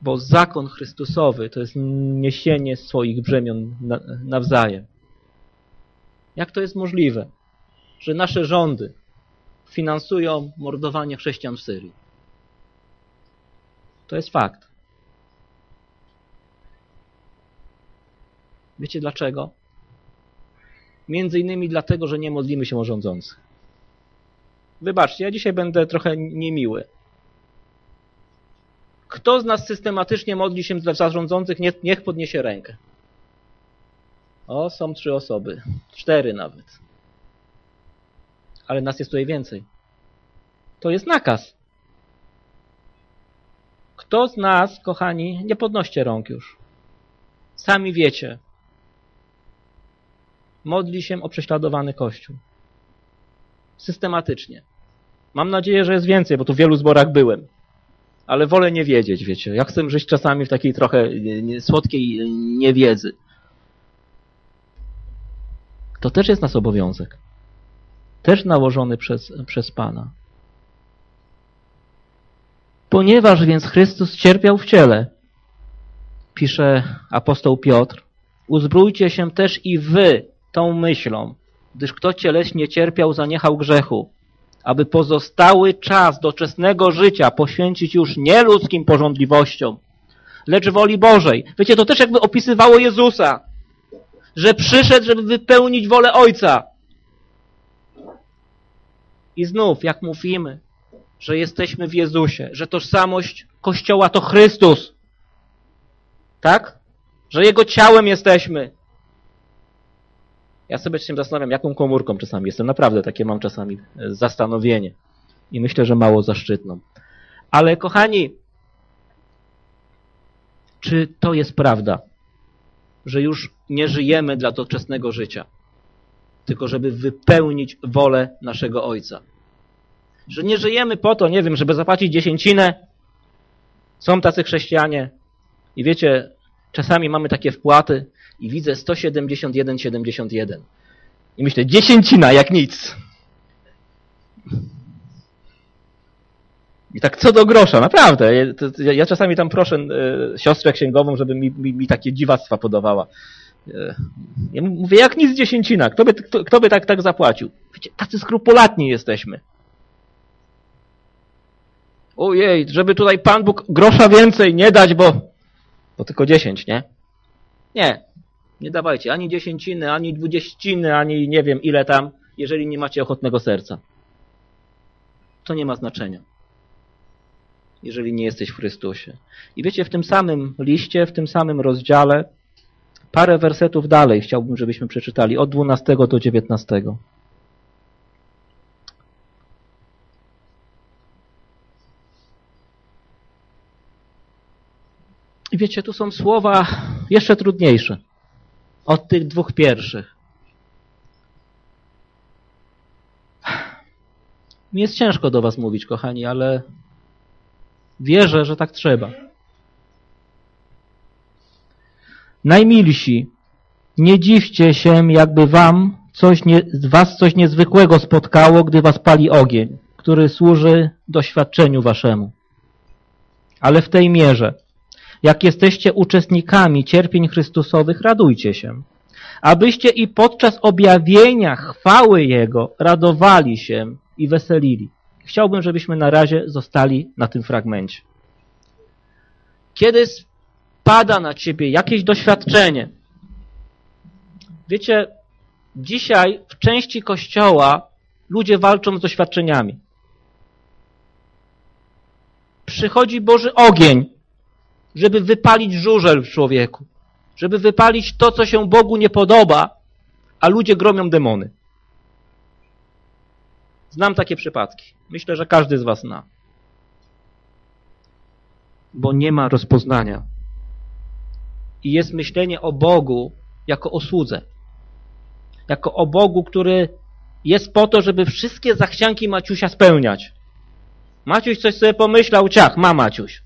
Bo zakon Chrystusowy to jest niesienie swoich brzemion nawzajem. Jak to jest możliwe, że nasze rządy finansują mordowanie chrześcijan w Syrii? To jest fakt. Wiecie dlaczego? Między innymi dlatego, że nie modlimy się o rządzących. Wybaczcie, ja dzisiaj będę trochę niemiły. Kto z nas systematycznie modli się za rządzących, niech podniesie rękę. O, są trzy osoby. Cztery nawet. Ale nas jest tutaj więcej. To jest nakaz. Kto z nas, kochani, nie podnoście rąk już. Sami wiecie. Modli się o prześladowany Kościół. Systematycznie. Mam nadzieję, że jest więcej, bo tu w wielu zborach byłem. Ale wolę nie wiedzieć, wiecie. Ja chcę żyć czasami w takiej trochę słodkiej niewiedzy. To też jest nas obowiązek. Też nałożony przez, przez Pana. Ponieważ więc Chrystus cierpiał w ciele, pisze apostoł Piotr, uzbrójcie się też i wy tą myślą, gdyż kto cieleśnie cierpiał, zaniechał grzechu, aby pozostały czas doczesnego życia poświęcić już nie ludzkim porządliwościom, lecz woli Bożej. Wiecie, to też jakby opisywało Jezusa, że przyszedł, żeby wypełnić wolę Ojca. I znów, jak mówimy, że jesteśmy w Jezusie, że tożsamość Kościoła to Chrystus. Tak? Że Jego ciałem jesteśmy. Ja sobie się zastanawiam, jaką komórką czasami jestem. Naprawdę takie mam czasami e, zastanowienie. I myślę, że mało zaszczytną. Ale kochani, czy to jest prawda, że już nie żyjemy dla doczesnego życia, tylko żeby wypełnić wolę naszego Ojca? Że nie żyjemy po to, nie wiem, żeby zapłacić dziesięcinę. Są tacy chrześcijanie i wiecie, czasami mamy takie wpłaty i widzę 171,71. I myślę, dziesięcina jak nic. I tak co do grosza, naprawdę. Ja, czasami tam proszę e, siostrę księgową, żeby mi, mi, mi takie dziwactwa podawała. E, ja mówię, jak nic dziesięcina, kto by, kto, kto by tak, tak zapłacił? Wiecie, tacy skrupulatni jesteśmy. Ojej, żeby tutaj Pan Bóg grosza więcej nie dać, bo, bo tylko dziesięć, nie? Nie, nie dawajcie ani dziesięciny, ani dwudzieściny, ani nie wiem ile tam, jeżeli nie macie ochotnego serca. To nie ma znaczenia, jeżeli nie jesteś w Chrystusie. I wiecie, w tym samym liście, w tym samym rozdziale, parę wersetów dalej chciałbym, żebyśmy przeczytali, od 12 do 19. I wiecie, tu są słowa jeszcze trudniejsze od tych dwóch pierwszych. Mi jest ciężko do was mówić, kochani, ale wierzę, że tak trzeba. Najmilsi, nie dziwcie się, jakby wam coś nie, was coś niezwykłego spotkało, gdy was pali ogień, który służy doświadczeniu waszemu. Ale w tej mierze, jak jesteście uczestnikami cierpień Chrystusowych, radujcie się. Abyście i podczas objawienia chwały Jego radowali się i weselili. Chciałbym, żebyśmy na razie zostali na tym fragmencie. Kiedy spada na ciebie jakieś doświadczenie, wiecie, dzisiaj w części Kościoła ludzie walczą z doświadczeniami. Przychodzi Boży ogień żeby wypalić żużel w człowieku, żeby wypalić to, co się Bogu nie podoba, a ludzie gromią demony. Znam takie przypadki. Myślę, że każdy z was zna. Bo nie ma rozpoznania. I jest myślenie o Bogu jako o słudze. Jako o Bogu, który jest po to, żeby wszystkie zachcianki Maciusia spełniać. Maciuś coś sobie pomyślał, ciach, ma Maciuś.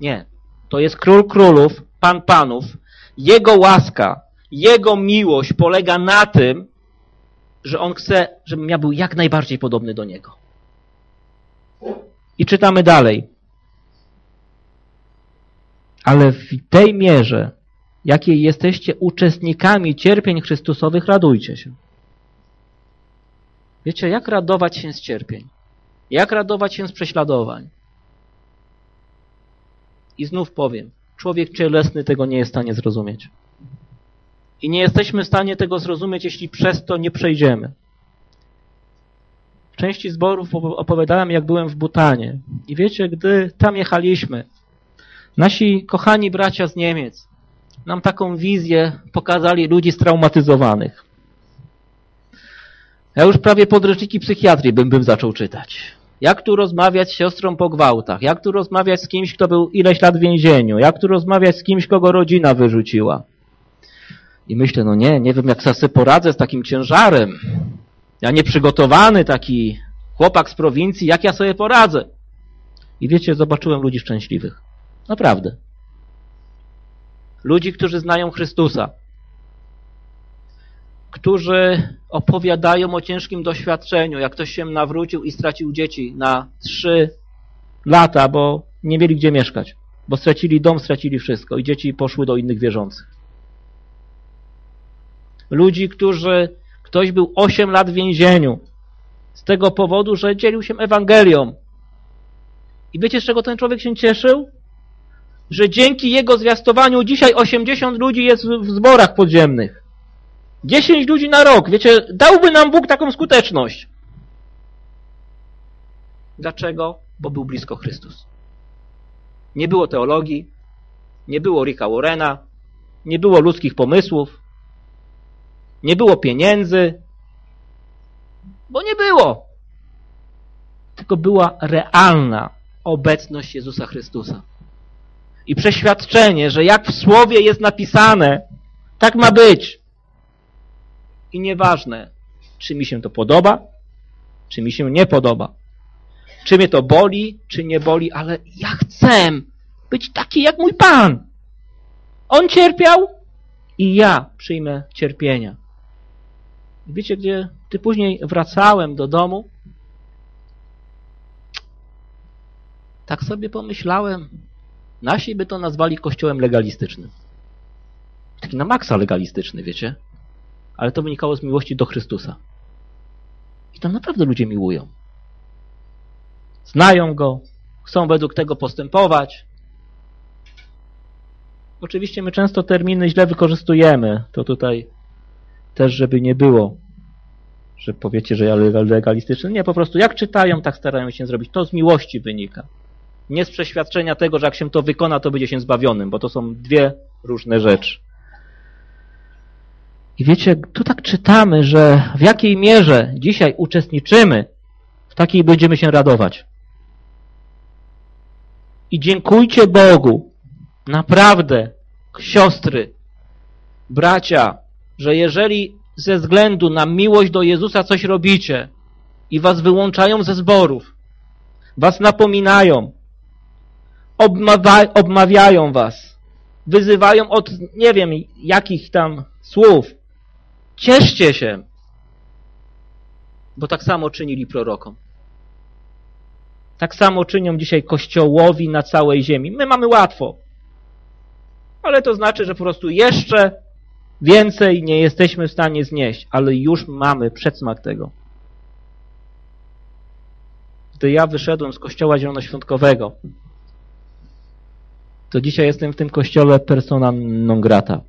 Nie. To jest król królów, pan panów. Jego łaska, jego miłość polega na tym, że on chce, żebym ja był jak najbardziej podobny do niego. I czytamy dalej. Ale w tej mierze, jakiej jesteście uczestnikami cierpień Chrystusowych, radujcie się. Wiecie, jak radować się z cierpień? Jak radować się z prześladowań? I znów powiem, człowiek cielesny tego nie jest w stanie zrozumieć. I nie jesteśmy w stanie tego zrozumieć, jeśli przez to nie przejdziemy. W części zborów opowiadałem, jak byłem w Butanie. I wiecie, gdy tam jechaliśmy, nasi kochani bracia z Niemiec nam taką wizję pokazali ludzi straumatyzowanych. Ja już prawie podręczniki psychiatrii bym, bym zaczął czytać. Jak tu rozmawiać z siostrą po gwałtach? Jak tu rozmawiać z kimś, kto był ileś lat w więzieniu? Jak tu rozmawiać z kimś, kogo rodzina wyrzuciła? I myślę, no nie, nie wiem jak sobie poradzę z takim ciężarem. Ja nieprzygotowany taki chłopak z prowincji, jak ja sobie poradzę? I wiecie, zobaczyłem ludzi szczęśliwych. Naprawdę. Ludzi, którzy znają Chrystusa. Którzy opowiadają o ciężkim doświadczeniu, jak ktoś się nawrócił i stracił dzieci na trzy lata, bo nie mieli gdzie mieszkać. Bo stracili dom, stracili wszystko i dzieci poszły do innych wierzących. Ludzi, którzy ktoś był 8 lat w więzieniu z tego powodu, że dzielił się Ewangelią. I wiecie, z czego ten człowiek się cieszył? Że dzięki jego zwiastowaniu dzisiaj 80 ludzi jest w zborach podziemnych. 10 ludzi na rok. Wiecie, dałby nam Bóg taką skuteczność. Dlaczego? Bo był blisko Chrystus. Nie było teologii, nie było Ricka Warrena, nie było ludzkich pomysłów, nie było pieniędzy, bo nie było. Tylko była realna obecność Jezusa Chrystusa. I przeświadczenie, że jak w Słowie jest napisane, tak ma być. I nieważne, czy mi się to podoba, czy mi się nie podoba. Czy mnie to boli, czy nie boli, ale ja chcę być taki jak mój Pan. On cierpiał i ja przyjmę cierpienia. Wiecie, gdzie ty później wracałem do domu? Tak sobie pomyślałem, nasi by to nazwali kościołem legalistycznym. Taki na maksa legalistyczny, wiecie? Ale to wynikało z miłości do Chrystusa. I tam naprawdę ludzie miłują. Znają Go, chcą według tego postępować. Oczywiście my często terminy źle wykorzystujemy. To tutaj też, żeby nie było, że powiecie, że ja legalistyczny. Nie, po prostu jak czytają, tak starają się zrobić. To z miłości wynika. Nie z przeświadczenia tego, że jak się to wykona, to będzie się zbawionym, bo to są dwie różne rzeczy. I wiecie, tu tak czytamy, że w jakiej mierze dzisiaj uczestniczymy, w takiej będziemy się radować. I dziękujcie Bogu, naprawdę, siostry, bracia, że jeżeli ze względu na miłość do Jezusa coś robicie i was wyłączają ze zborów, was napominają, obmawiają was, wyzywają od nie wiem jakich tam słów, cieszcie się, bo tak samo czynili prorokom. Tak samo czynią dzisiaj Kościołowi na całej ziemi. My mamy łatwo. Ale to znaczy, że po prostu jeszcze Więcej nie jesteśmy w stanie znieść, ale już mamy przedsmak tego. Gdy ja wyszedłem z kościoła zielonoświątkowego, to dzisiaj jestem w tym kościole persona non grata.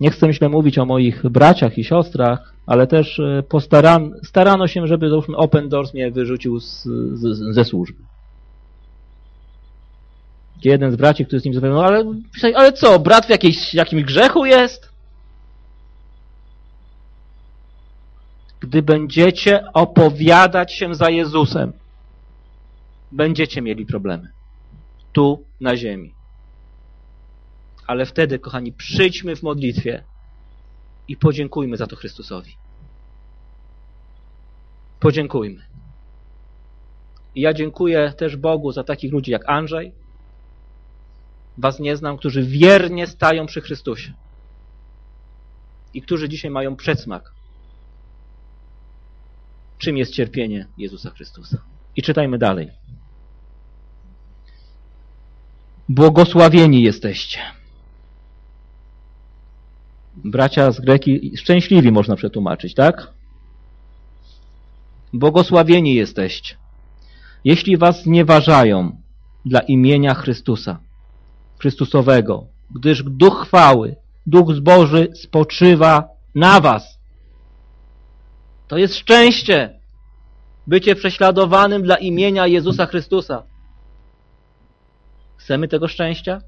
Nie chcę źle mówić o moich braciach i siostrach, ale też e, postaran, starano się, żeby załóżmy Open Doors mnie wyrzucił z, z, ze służby jeden z braci, który z nim zapytał, no ale, ale co, brat w jakiejś, jakimś grzechu jest? Gdy będziecie opowiadać się za Jezusem, będziecie mieli problemy. Tu, na ziemi. Ale wtedy, kochani, przyjdźmy w modlitwie i podziękujmy za to Chrystusowi. Podziękujmy. I ja dziękuję też Bogu za takich ludzi jak Andrzej, was nie znam, którzy wiernie stają przy Chrystusie i którzy dzisiaj mają przedsmak. Czym jest cierpienie Jezusa Chrystusa? I czytajmy dalej. Błogosławieni jesteście. Bracia z Greki, szczęśliwi można przetłumaczyć, tak? Błogosławieni jesteście. Jeśli was znieważają dla imienia Chrystusa, Chrystusowego, gdyż Duch chwały, Duch zboży spoczywa na was. To jest szczęście, bycie prześladowanym dla imienia Jezusa Chrystusa. Chcemy tego szczęścia?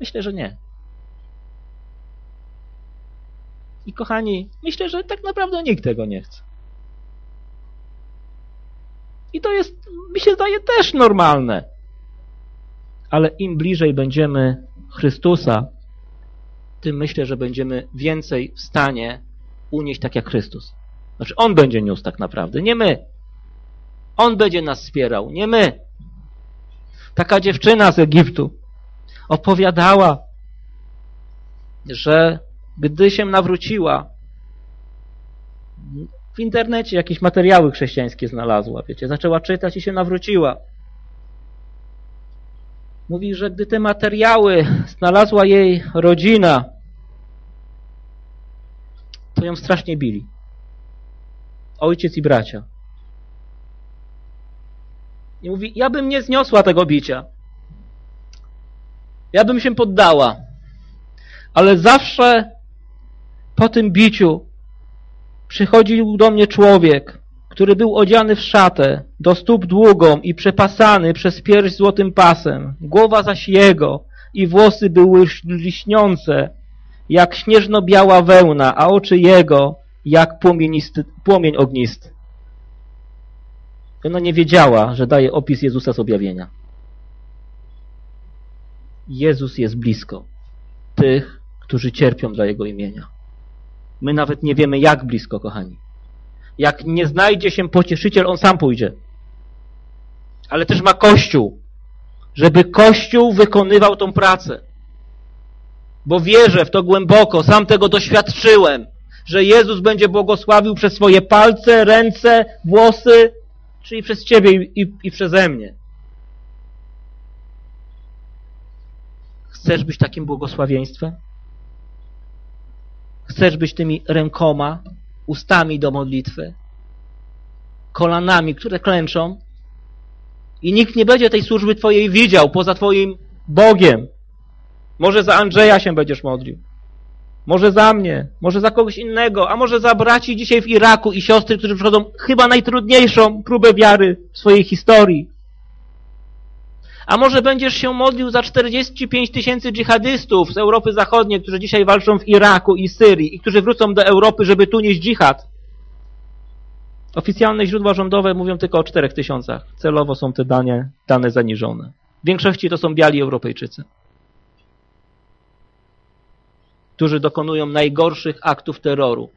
Myślę, że nie. I kochani, myślę, że tak naprawdę nikt tego nie chce. I to jest, mi się zdaje, też normalne. Ale im bliżej będziemy Chrystusa, tym myślę, że będziemy więcej w stanie unieść tak jak Chrystus. Znaczy, On będzie niósł tak naprawdę, nie my. On będzie nas wspierał, nie my. Taka dziewczyna z Egiptu opowiadała, że gdy się nawróciła, w internecie jakieś materiały chrześcijańskie znalazła, wiecie, zaczęła czytać i się nawróciła. Mówi, że gdy te materiały znalazła jej rodzina, to ją strasznie bili. Ojciec i bracia. I mówi, ja bym nie zniosła tego bicia. Ja bym się poddała. Ale zawsze po tym biciu przychodził do mnie człowiek, który był odziany w szatę, do stóp długą i przepasany przez pierś złotym pasem, głowa zaś jego i włosy były liśniące, jak śnieżno-biała wełna, a oczy jego jak płomień ognisty. Ona nie wiedziała, że daje opis Jezusa z objawienia. Jezus jest blisko tych, którzy cierpią dla Jego imienia. My nawet nie wiemy, jak blisko, kochani. Jak nie znajdzie się pocieszyciel, on sam pójdzie. Ale też ma Kościół, żeby Kościół wykonywał tą pracę. Bo wierzę w to głęboko, sam tego doświadczyłem, że Jezus będzie błogosławił przez swoje palce, ręce, włosy, czyli przez Ciebie i, i, i przeze mnie. Chcesz być takim błogosławieństwem? Chcesz być tymi rękoma, ustami do modlitwy, kolanami, które klęczą i nikt nie będzie tej służby Twojej widział poza Twoim Bogiem. Może za Andrzeja się będziesz modlił. Może za mnie, może za kogoś innego, a może za braci dzisiaj w Iraku i siostry, którzy przechodzą chyba najtrudniejszą próbę wiary w swojej historii. A może będziesz się modlił za 45 tysięcy dżihadystów z Europy Zachodniej, którzy dzisiaj walczą w Iraku i Syrii i którzy wrócą do Europy, żeby tu nieść dżihad. Oficjalne źródła rządowe mówią tylko o 4 tysiącach. Celowo są te dane, dane zaniżone. W większości to są biali Europejczycy, którzy dokonują najgorszych aktów terroru.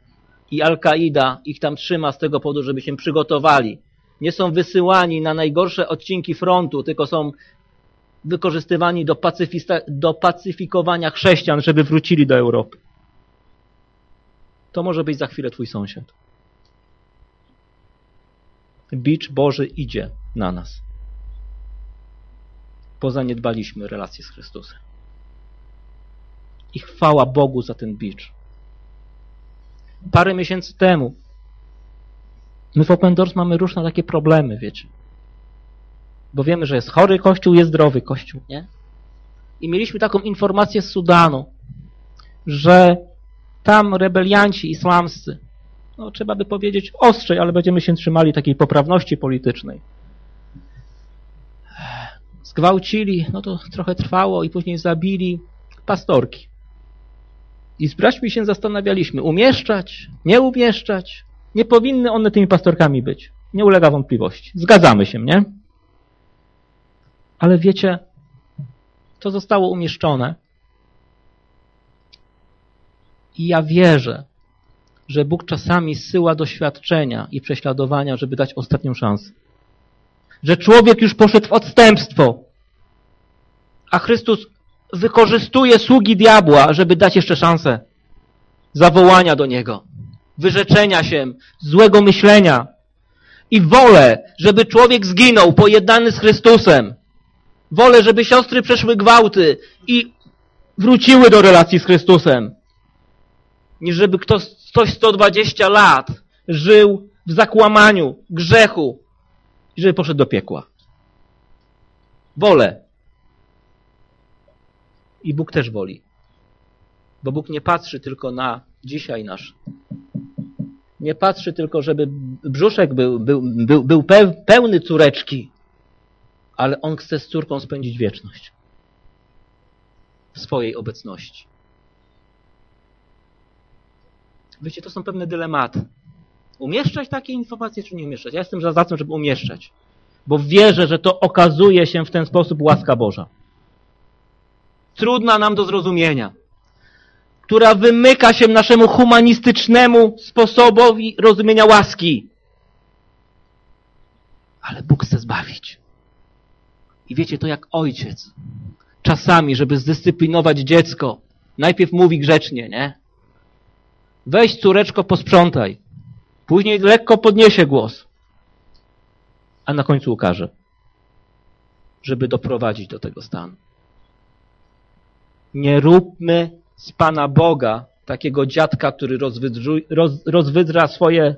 I Al-Kaida ich tam trzyma z tego powodu, żeby się przygotowali. Nie są wysyłani na najgorsze odcinki frontu, tylko są wykorzystywani do, do pacyfikowania chrześcijan, żeby wrócili do Europy. To może być za chwilę twój sąsiad. Bicz Boży idzie na nas. Pozaniedbaliśmy relacje z Chrystusem. I chwała Bogu za ten bicz. Parę miesięcy temu my w Open Doors mamy różne takie problemy, wiecie bo wiemy, że jest chory kościół, jest zdrowy kościół, nie? I mieliśmy taką informację z Sudanu, że tam rebelianci islamscy, no trzeba by powiedzieć ostrzej, ale będziemy się trzymali takiej poprawności politycznej, zgwałcili, no to trochę trwało i później zabili pastorki. I z braćmi się zastanawialiśmy, umieszczać, nie umieszczać. Nie powinny one tymi pastorkami być. Nie ulega wątpliwości. Zgadzamy się, nie? Ale wiecie, to zostało umieszczone. I ja wierzę, że Bóg czasami zsyła doświadczenia i prześladowania, żeby dać ostatnią szansę. Że człowiek już poszedł w odstępstwo, a Chrystus wykorzystuje sługi diabła, żeby dać jeszcze szansę zawołania do Niego, wyrzeczenia się, złego myślenia i wolę, żeby człowiek zginął pojednany z Chrystusem, Wolę, żeby siostry przeszły gwałty i wróciły do relacji z Chrystusem, niż żeby ktoś, ktoś 120 lat żył w zakłamaniu, grzechu i żeby poszedł do piekła. Wolę. I Bóg też woli. Bo Bóg nie patrzy tylko na dzisiaj nasz. Nie patrzy tylko, żeby brzuszek był, był, był, był pełny córeczki, ale on chce z córką spędzić wieczność w swojej obecności. Wiecie, to są pewne dylematy. Umieszczać takie informacje, czy nie umieszczać? Ja jestem za tym, żeby umieszczać. Bo wierzę, że to okazuje się w ten sposób łaska Boża. Trudna nam do zrozumienia. Która wymyka się naszemu humanistycznemu sposobowi rozumienia łaski. Ale Bóg chce zbawić. I wiecie, to jak ojciec. Czasami, żeby zdyscyplinować dziecko, najpierw mówi grzecznie, nie? Weź córeczko, posprzątaj. Później lekko podniesie głos. A na końcu ukaże. Żeby doprowadzić do tego stanu. Nie róbmy z Pana Boga takiego dziadka, który roz, rozwydra swoje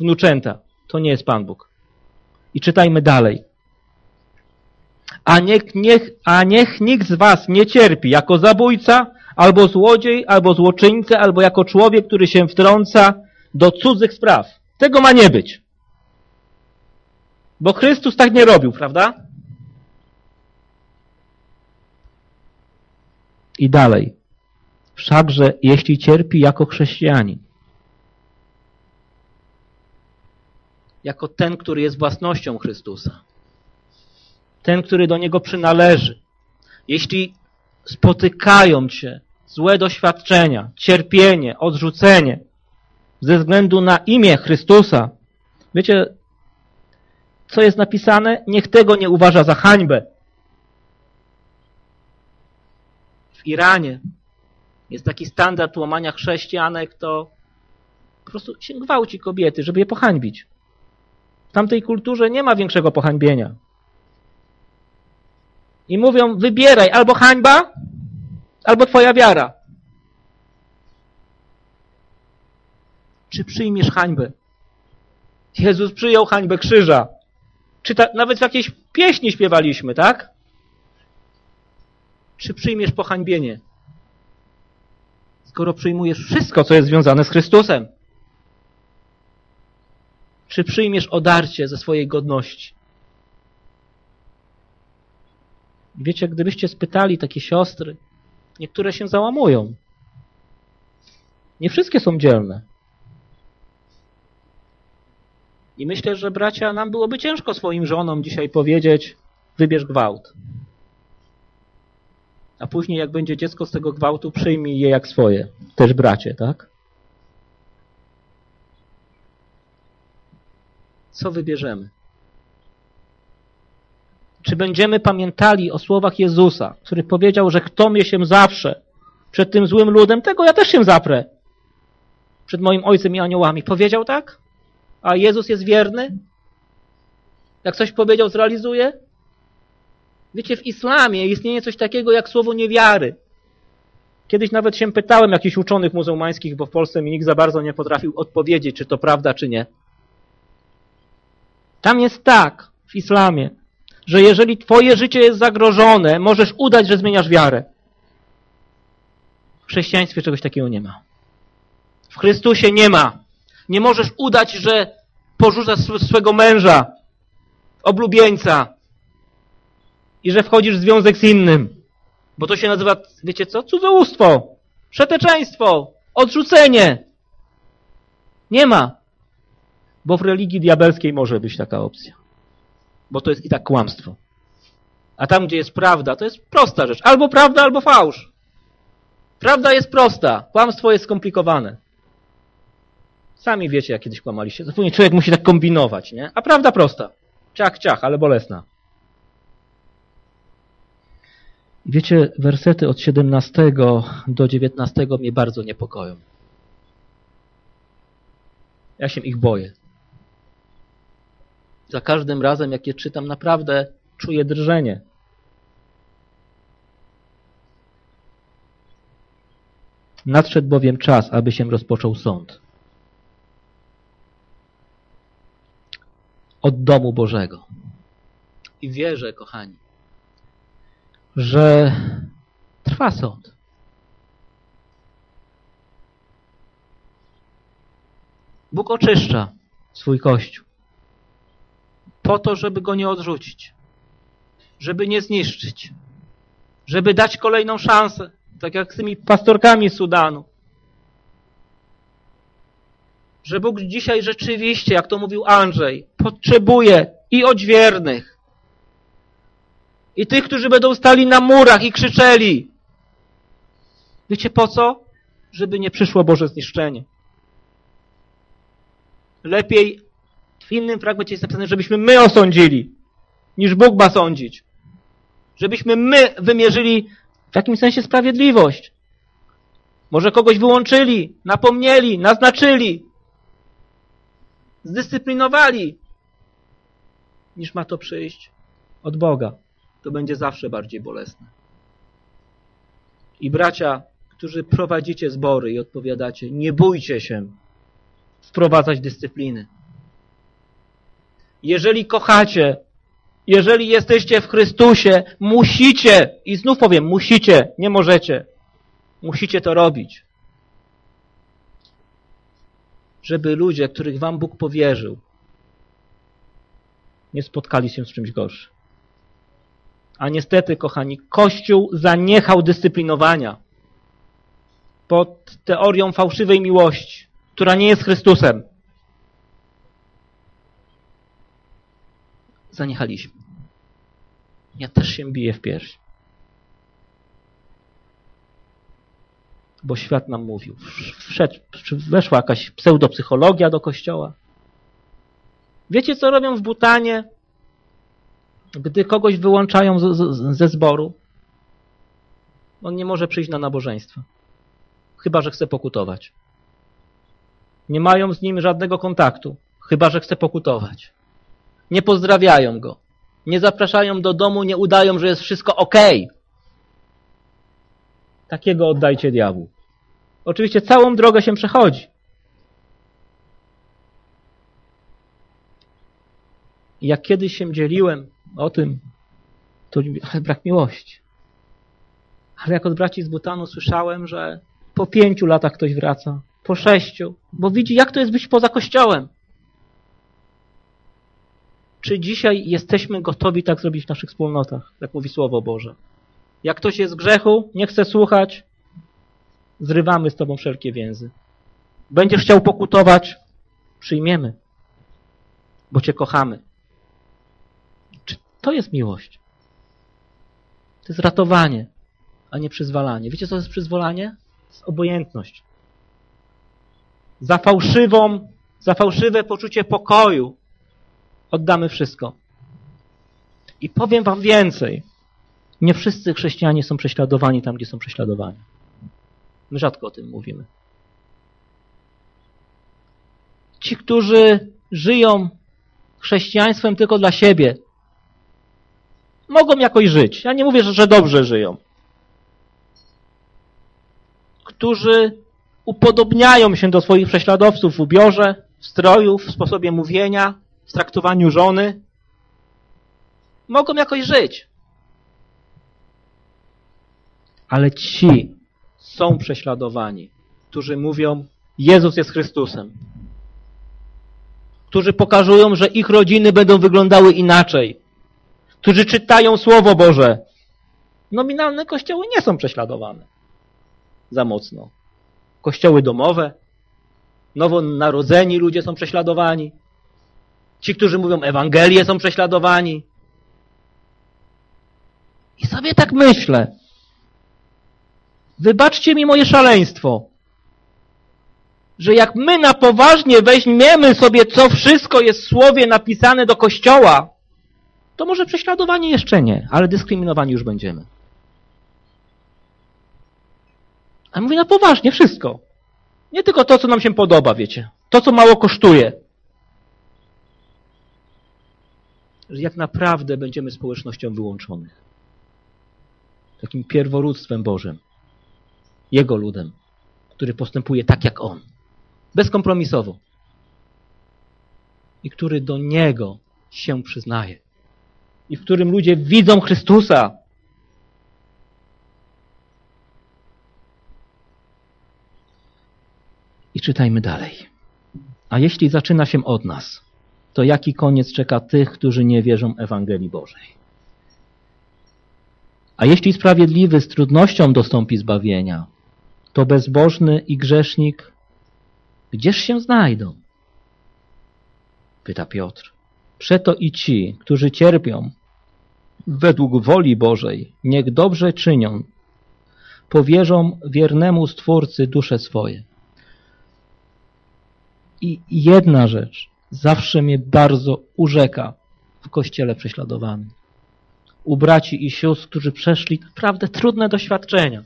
wnuczęta. To nie jest Pan Bóg. I czytajmy dalej. A niech, niech, a niech nikt z was nie cierpi jako zabójca, albo złodziej, albo złoczyńca, albo jako człowiek, który się wtrąca do cudzych spraw. Tego ma nie być. Bo Chrystus tak nie robił, prawda? I dalej. Wszakże jeśli cierpi jako chrześcijanin, jako ten, który jest własnością Chrystusa, ten, który do Niego przynależy, jeśli spotykają Cię złe doświadczenia, cierpienie, odrzucenie ze względu na imię Chrystusa, wiecie, co jest napisane? Niech tego nie uważa za hańbę. W Iranie jest taki standard łamania chrześcijanek, to po prostu się gwałci kobiety, żeby je pohańbić. W tamtej kulturze nie ma większego pohańbienia. I mówią, wybieraj albo hańba, albo twoja wiara. Czy przyjmiesz hańbę? Jezus przyjął hańbę krzyża. Czy ta, nawet w jakiejś pieśni śpiewaliśmy, tak? Czy przyjmiesz pohańbienie? Skoro przyjmujesz wszystko, co jest związane z Chrystusem. Czy przyjmiesz odarcie ze swojej godności? Wiecie, gdybyście spytali takie siostry, niektóre się załamują. Nie wszystkie są dzielne. I myślę, że bracia, nam byłoby ciężko swoim żonom dzisiaj powiedzieć, wybierz gwałt. A później, jak będzie dziecko z tego gwałtu, przyjmij je jak swoje. Też bracie, tak? Co wybierzemy? Czy będziemy pamiętali o słowach Jezusa, który powiedział, że kto mnie się zawsze przed tym złym ludem, tego ja też się zaprę. Przed moim ojcem i aniołami. Powiedział tak? A Jezus jest wierny? Jak coś powiedział, zrealizuje? Wiecie, w islamie istnieje coś takiego jak słowo niewiary. Kiedyś nawet się pytałem jakichś uczonych muzułmańskich, bo w Polsce mi nikt za bardzo nie potrafił odpowiedzieć, czy to prawda, czy nie. Tam jest tak, w islamie, że jeżeli twoje życie jest zagrożone, możesz udać, że zmieniasz wiarę. W chrześcijaństwie czegoś takiego nie ma. W Chrystusie nie ma. Nie możesz udać, że porzucasz swego męża, oblubieńca i że wchodzisz w związek z innym. Bo to się nazywa, wiecie co? Cudzołóstwo, przeteczeństwo, odrzucenie. Nie ma. Bo w religii diabelskiej może być taka opcja bo to jest i tak kłamstwo. A tam, gdzie jest prawda, to jest prosta rzecz. Albo prawda, albo fałsz. Prawda jest prosta, kłamstwo jest skomplikowane. Sami wiecie, jak kiedyś kłamaliście. Zupełnie człowiek musi tak kombinować, nie? A prawda prosta. Ciach, ciach, ale bolesna. Wiecie, wersety od 17 do 19 mnie bardzo niepokoją. Ja się ich boję. Za każdym razem, jak je czytam, naprawdę czuję drżenie. Nadszedł bowiem czas, aby się rozpoczął sąd. Od domu Bożego. I wierzę, kochani, że trwa sąd. Bóg oczyszcza swój Kościół po to, żeby go nie odrzucić, żeby nie zniszczyć, żeby dać kolejną szansę, tak jak z tymi pastorkami Sudanu. że Bóg dzisiaj rzeczywiście, jak to mówił Andrzej, potrzebuje i odźwiernych, i tych, którzy będą stali na murach i krzyczeli. Wiecie po co? Żeby nie przyszło Boże zniszczenie. Lepiej w innym fragmencie jest napisane, żebyśmy my osądzili, niż Bóg ma sądzić. Żebyśmy my wymierzyli w jakimś sensie sprawiedliwość. Może kogoś wyłączyli, napomnieli, naznaczyli, zdyscyplinowali, niż ma to przyjść od Boga. To będzie zawsze bardziej bolesne. I bracia, którzy prowadzicie zbory i odpowiadacie, nie bójcie się wprowadzać dyscypliny. Jeżeli kochacie, jeżeli jesteście w Chrystusie, musicie, i znów powiem, musicie, nie możecie, musicie to robić. Żeby ludzie, których wam Bóg powierzył, nie spotkali się z czymś gorszym. A niestety, kochani, Kościół zaniechał dyscyplinowania pod teorią fałszywej miłości, która nie jest Chrystusem. Zaniechaliśmy. Ja też się biję w pierś. Bo świat nam mówił. Wszedł, weszła jakaś pseudopsychologia do kościoła. Wiecie, co robią w Butanie, gdy kogoś wyłączają z, z, ze zboru? On nie może przyjść na nabożeństwo. Chyba, że chce pokutować. Nie mają z nim żadnego kontaktu. Chyba, że chce pokutować. Nie pozdrawiają go. Nie zapraszają do domu, nie udają, że jest wszystko ok. Takiego oddajcie diabłu. Oczywiście całą drogę się przechodzi. jak kiedyś się dzieliłem o tym, to [laughs] brak miłości. Ale jak od braci z Butanu słyszałem, że po pięciu latach ktoś wraca, po sześciu, bo widzi, jak to jest być poza kościołem. Czy dzisiaj jesteśmy gotowi tak zrobić w naszych wspólnotach, jak mówi Słowo Boże? Jak ktoś jest w grzechu, nie chce słuchać, zrywamy z Tobą wszelkie więzy. Będziesz chciał pokutować, przyjmiemy, bo Cię kochamy. To jest miłość? To jest ratowanie, a nie przyzwalanie. Wiecie, co to jest przyzwolanie? To jest obojętność. Za fałszywą, za fałszywe poczucie pokoju oddamy wszystko. I powiem wam więcej. Nie wszyscy chrześcijanie są prześladowani tam, gdzie są prześladowani. My rzadko o tym mówimy. Ci, którzy żyją chrześcijaństwem tylko dla siebie, mogą jakoś żyć. Ja nie mówię, że dobrze żyją. Którzy upodobniają się do swoich prześladowców w ubiorze, w stroju, w sposobie mówienia, w traktowaniu żony, mogą jakoś żyć. Ale ci są prześladowani, którzy mówią, Jezus jest Chrystusem. Którzy pokazują, że ich rodziny będą wyglądały inaczej. Którzy czytają Słowo Boże. Nominalne kościoły nie są prześladowane za mocno. Kościoły domowe, nowonarodzeni ludzie są prześladowani. Ci, którzy mówią Ewangelię, są prześladowani. I sobie tak myślę. Wybaczcie mi moje szaleństwo, że jak my na poważnie weźmiemy sobie, co wszystko jest w słowie napisane do Kościoła, to może prześladowanie jeszcze nie, ale dyskryminowani już będziemy. A mówię na poważnie wszystko. Nie tylko to, co nam się podoba, wiecie. To, co mało kosztuje. że jak naprawdę będziemy społecznością wyłączonych. Takim pierworództwem Bożym. Jego ludem, który postępuje tak jak On. Bezkompromisowo. I który do Niego się przyznaje. I w którym ludzie widzą Chrystusa. I czytajmy dalej. A jeśli zaczyna się od nas, to jaki koniec czeka tych, którzy nie wierzą Ewangelii Bożej? A jeśli sprawiedliwy z trudnością dostąpi zbawienia, to bezbożny i grzesznik Gdzież się znajdą? Pyta Piotr. Przeto i ci, którzy cierpią według woli Bożej, niech dobrze czynią, powierzą wiernemu Stwórcy dusze swoje. I jedna rzecz zawsze mnie bardzo urzeka w Kościele prześladowanym. U braci i sióstr, którzy przeszli naprawdę trudne doświadczenia.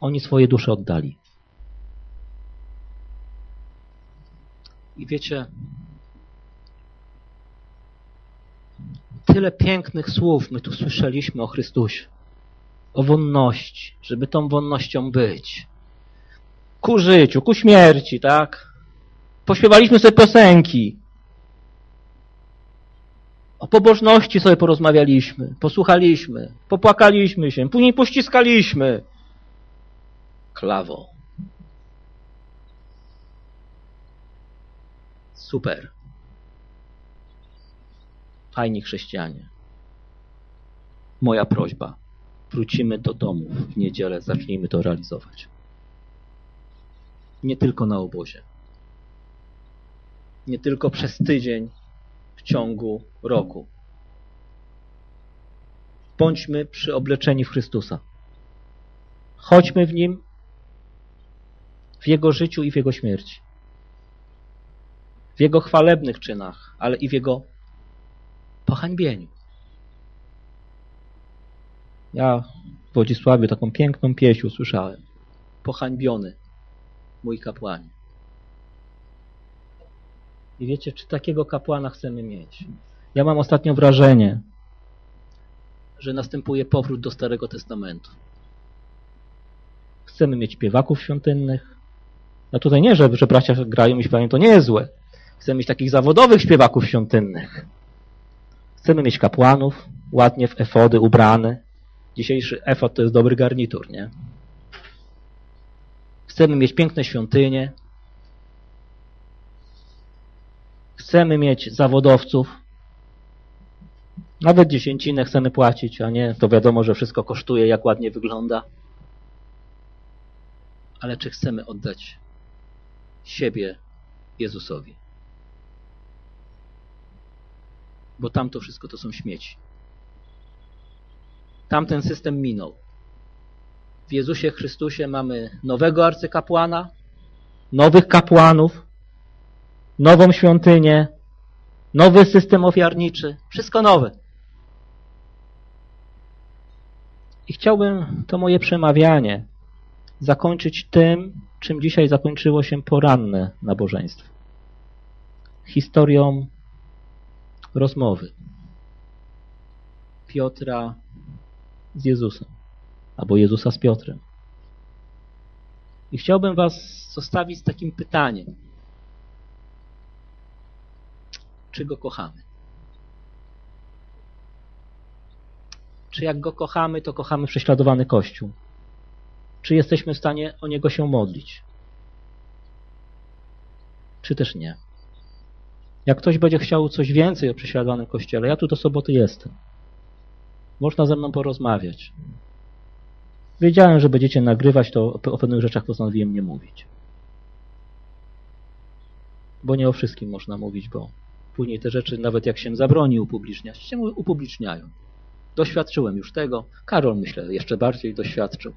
Oni swoje dusze oddali. I wiecie, tyle pięknych słów my tu słyszeliśmy o Chrystusie. O wonności, żeby tą wonnością być. Ku życiu, ku śmierci, tak? Pośpiewaliśmy sobie piosenki. O pobożności sobie porozmawialiśmy, posłuchaliśmy, popłakaliśmy się, później pościskaliśmy. Klawo. Super. Fajni chrześcijanie. Moja prośba. Wrócimy do domów w niedzielę, zacznijmy to realizować. Nie tylko na obozie. Nie tylko przez tydzień w ciągu roku. Bądźmy przyobleczeni w Chrystusa. Chodźmy w Nim, w Jego życiu i w Jego śmierci. W Jego chwalebnych czynach, ale i w Jego pohańbieniu. Ja w Wodzisławiu taką piękną pieśń usłyszałem. Pohańbiony mój kapłanie. I wiecie, czy takiego kapłana chcemy mieć? Ja mam ostatnio wrażenie, że następuje powrót do Starego Testamentu. Chcemy mieć piewaków świątynnych. No tutaj nie, że, że bracia grają i śpiewają, to nie jest złe. Chcemy mieć takich zawodowych śpiewaków świątynnych. Chcemy mieć kapłanów, ładnie w efody ubrane. Dzisiejszy efod to jest dobry garnitur, nie? Chcemy mieć piękne świątynie. Chcemy mieć zawodowców. Nawet dziesięcinę chcemy płacić, a nie to wiadomo, że wszystko kosztuje, jak ładnie wygląda. Ale czy chcemy oddać siebie Jezusowi? Bo tam to wszystko to są śmieci. Tamten system minął. W Jezusie Chrystusie mamy nowego arcykapłana, nowych kapłanów, nową świątynię, nowy system ofiarniczy. Wszystko nowe. I chciałbym to moje przemawianie zakończyć tym, czym dzisiaj zakończyło się poranne nabożeństwo. Historią rozmowy Piotra z Jezusem, albo Jezusa z Piotrem. I chciałbym was zostawić z takim pytaniem. Czy go kochamy? Czy jak go kochamy, to kochamy prześladowany Kościół? Czy jesteśmy w stanie o niego się modlić? Czy też nie? Jak ktoś będzie chciał coś więcej o prześladowanym Kościele, ja tu do soboty jestem. Można ze mną porozmawiać. Wiedziałem, że będziecie nagrywać, to o pewnych rzeczach postanowiłem nie mówić. Bo nie o wszystkim można mówić, bo później te rzeczy, nawet jak się zabroni upubliczniać, się upubliczniają. Doświadczyłem już tego. Karol, myślę, jeszcze bardziej doświadczył.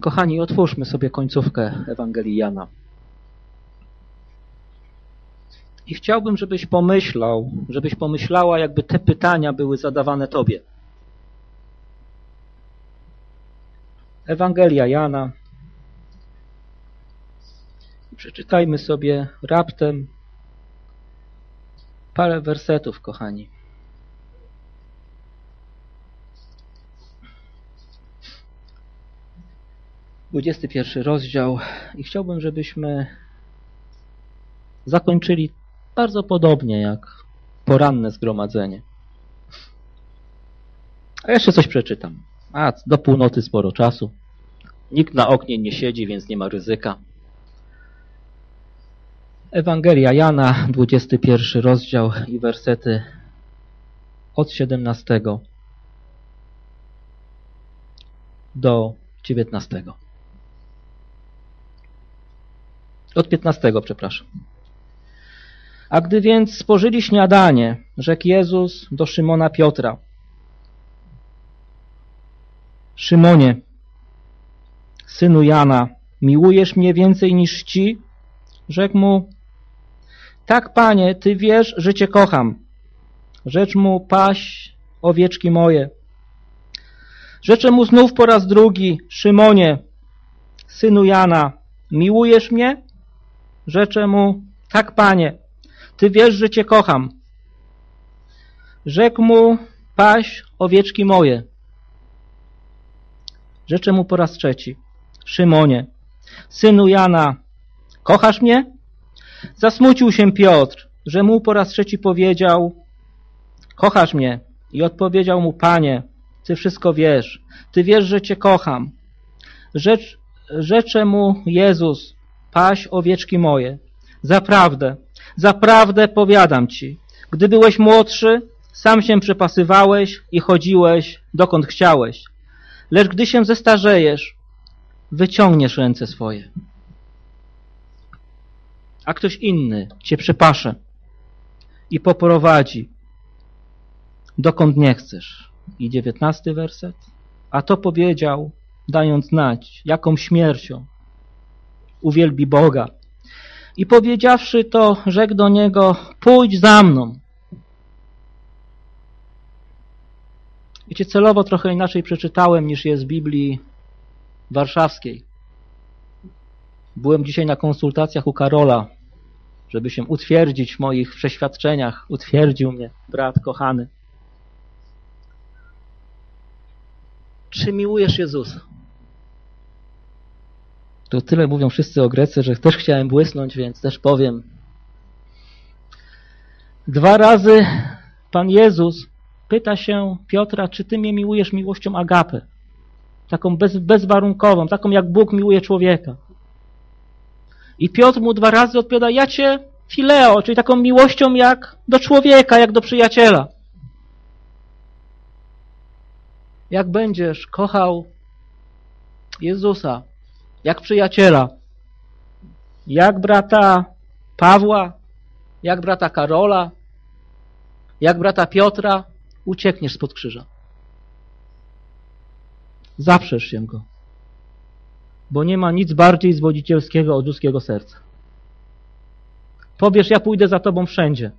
Kochani, otwórzmy sobie końcówkę Ewangelii Jana. I chciałbym, żebyś pomyślał, żebyś pomyślała, jakby te pytania były zadawane Tobie. Ewangelia Jana. Przeczytajmy sobie raptem parę wersetów, kochani. Dwudziesty pierwszy rozdział i chciałbym, żebyśmy zakończyli bardzo podobnie jak poranne zgromadzenie. A jeszcze coś przeczytam. A, do północy sporo czasu. Nikt na oknie nie siedzi, więc nie ma ryzyka. Ewangelia Jana, 21 rozdział i wersety od 17 do 19. Od 15, przepraszam. A gdy więc spożyli śniadanie, rzekł Jezus do Szymona Piotra. Szymonie, synu Jana, miłujesz mnie więcej niż ci? Rzekł mu, tak, panie, ty wiesz, że cię kocham. Rzecz mu, paś owieczki moje. Rzeczę mu znów po raz drugi, Szymonie, synu Jana, miłujesz mnie? Rzeczę mu, tak, panie, ty wiesz, że cię kocham. Rzekł mu, paś owieczki moje. Rzeczę mu po raz trzeci, Szymonie, synu Jana, kochasz mnie? Zasmucił się Piotr, że mu po raz trzeci powiedział, kochasz mnie? I odpowiedział mu, panie, ty wszystko wiesz, ty wiesz, że cię kocham. Rzecz, rzecze mu Jezus, paś owieczki moje. Zaprawdę, zaprawdę powiadam ci, gdy byłeś młodszy, sam się przepasywałeś i chodziłeś dokąd chciałeś. Lecz gdy się zestarzejesz, wyciągniesz ręce swoje a ktoś inny cię przepasze i poprowadzi dokąd nie chcesz. I dziewiętnasty werset. A to powiedział, dając znać, jaką śmiercią uwielbi Boga. I powiedziawszy to, rzekł do niego, pójdź za mną. Wiecie, celowo trochę inaczej przeczytałem niż jest w Biblii warszawskiej. Byłem dzisiaj na konsultacjach u Karola, żeby się utwierdzić w moich przeświadczeniach. Utwierdził mnie brat kochany. Czy miłujesz Jezusa? To tyle mówią wszyscy o Grece, że też chciałem błysnąć, więc też powiem. Dwa razy Pan Jezus pyta się Piotra, czy ty mnie miłujesz miłością agapę? Taką bez, bezwarunkową, taką jak Bóg miłuje człowieka. I Piotr mu dwa razy odpowiada, ja cię fileo, czyli taką miłością jak do człowieka, jak do przyjaciela. Jak będziesz kochał Jezusa, jak przyjaciela, jak brata Pawła, jak brata Karola, jak brata Piotra, uciekniesz spod krzyża. Zaprzesz się go bo nie ma nic bardziej zwodzicielskiego od ludzkiego serca. Powiesz, ja pójdę za tobą wszędzie.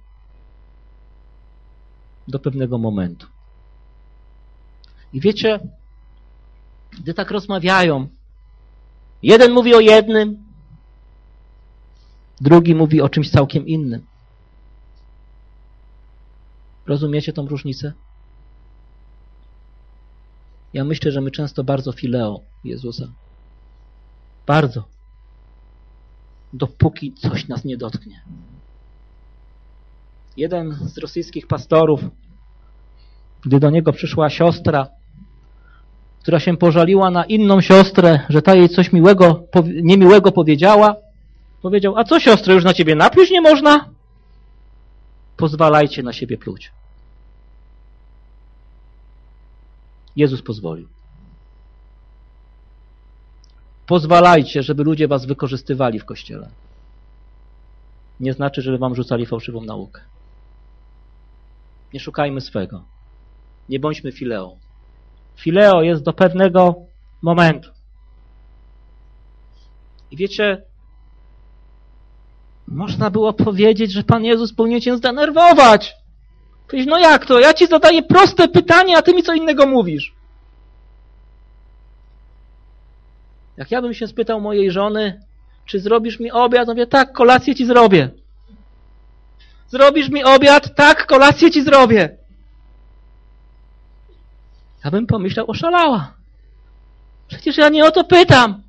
Do pewnego momentu. I wiecie, gdy tak rozmawiają, jeden mówi o jednym, drugi mówi o czymś całkiem innym. Rozumiecie tą różnicę? Ja myślę, że my często bardzo fileo Jezusa bardzo. Dopóki coś nas nie dotknie. Jeden z rosyjskich pastorów, gdy do niego przyszła siostra, która się pożaliła na inną siostrę, że ta jej coś miłego, niemiłego powiedziała, powiedział, a co siostro, już na ciebie napić nie można? Pozwalajcie na siebie pluć. Jezus pozwolił. Pozwalajcie, żeby ludzie was wykorzystywali w Kościele. Nie znaczy, żeby wam rzucali fałszywą naukę. Nie szukajmy swego. Nie bądźmy fileo. Fileo jest do pewnego momentu. I wiecie, można było powiedzieć, że Pan Jezus powinien cię zdenerwować. No jak to? Ja ci zadaję proste pytanie, a ty mi co innego mówisz. Jak ja bym się spytał mojej żony, czy zrobisz mi obiad? Mówię, tak, kolację ci zrobię. Zrobisz mi obiad? Tak, kolację ci zrobię. Ja bym pomyślał, oszalała. Przecież ja nie o to pytam.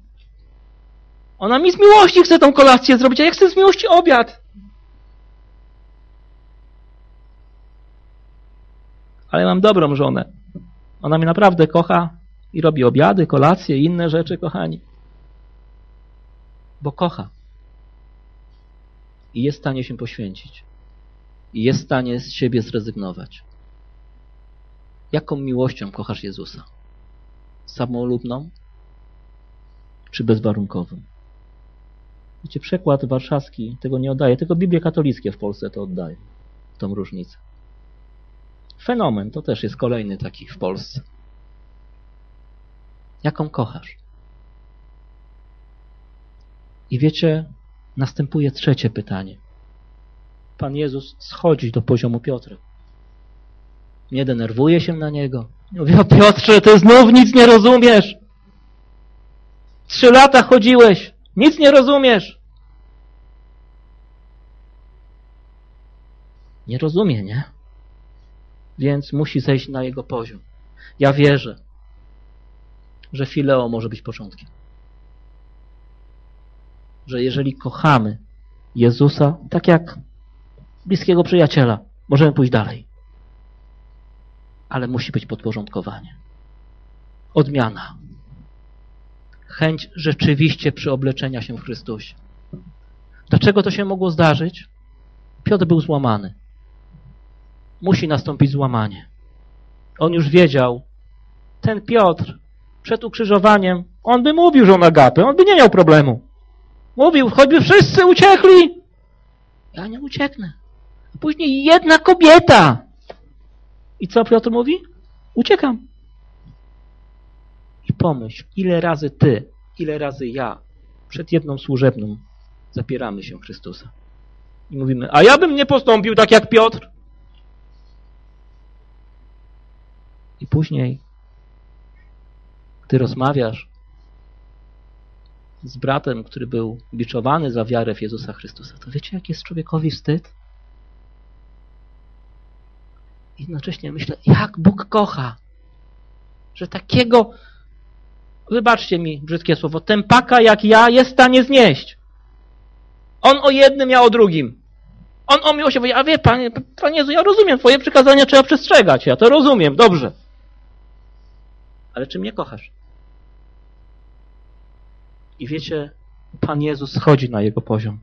Ona mi z miłości chce tą kolację zrobić, a ja chcę z miłości obiad. Ale mam dobrą żonę. Ona mnie naprawdę kocha i robi obiady, kolacje inne rzeczy, kochani. Bo kocha. I jest w stanie się poświęcić. I jest w stanie z siebie zrezygnować. Jaką miłością kochasz Jezusa? Samolubną czy bezwarunkową? Wiecie, przekład warszawski tego nie oddaje, tylko Biblie katolickie w Polsce to oddaje, tą różnicę. Fenomen to też jest kolejny taki w Polsce. Jaką kochasz? I wiecie, następuje trzecie pytanie. Pan Jezus schodzi do poziomu Piotra. Nie denerwuje się na niego. Mówi, o Piotrze, ty znów nic nie rozumiesz. Trzy lata chodziłeś, nic nie rozumiesz. Nie rozumie, nie? Więc musi zejść na jego poziom. Ja wierzę, że Fileo może być początkiem. Że jeżeli kochamy Jezusa, tak jak bliskiego przyjaciela, możemy pójść dalej. Ale musi być podporządkowanie. Odmiana. Chęć rzeczywiście przyobleczenia się w Chrystusie. Dlaczego to się mogło zdarzyć? Piotr był złamany. Musi nastąpić złamanie. On już wiedział, ten Piotr przed ukrzyżowaniem, on by mówił, że on agapy, on by nie miał problemu. Mówił, choćby wszyscy uciekli, ja nie ucieknę. Później jedna kobieta. I co Piotr mówi? Uciekam. I pomyśl, ile razy ty, ile razy ja przed jedną służebną zapieramy się Chrystusa. I mówimy, a ja bym nie postąpił tak jak Piotr. I później, gdy rozmawiasz z bratem, który był biczowany za wiarę w Jezusa Chrystusa, to wiecie, jak jest człowiekowi wstyd? Jednocześnie myślę, jak Bóg kocha, że takiego, wybaczcie mi brzydkie słowo, tempaka jak ja jest w stanie znieść. On o jednym, ja o drugim. On o mówi, a wie, panie, panie Jezu, ja rozumiem, twoje przykazania trzeba przestrzegać, ja to rozumiem, dobrze. Ale czy mnie kochasz? I wiecie, Pan Jezus schodzi na jego poziom.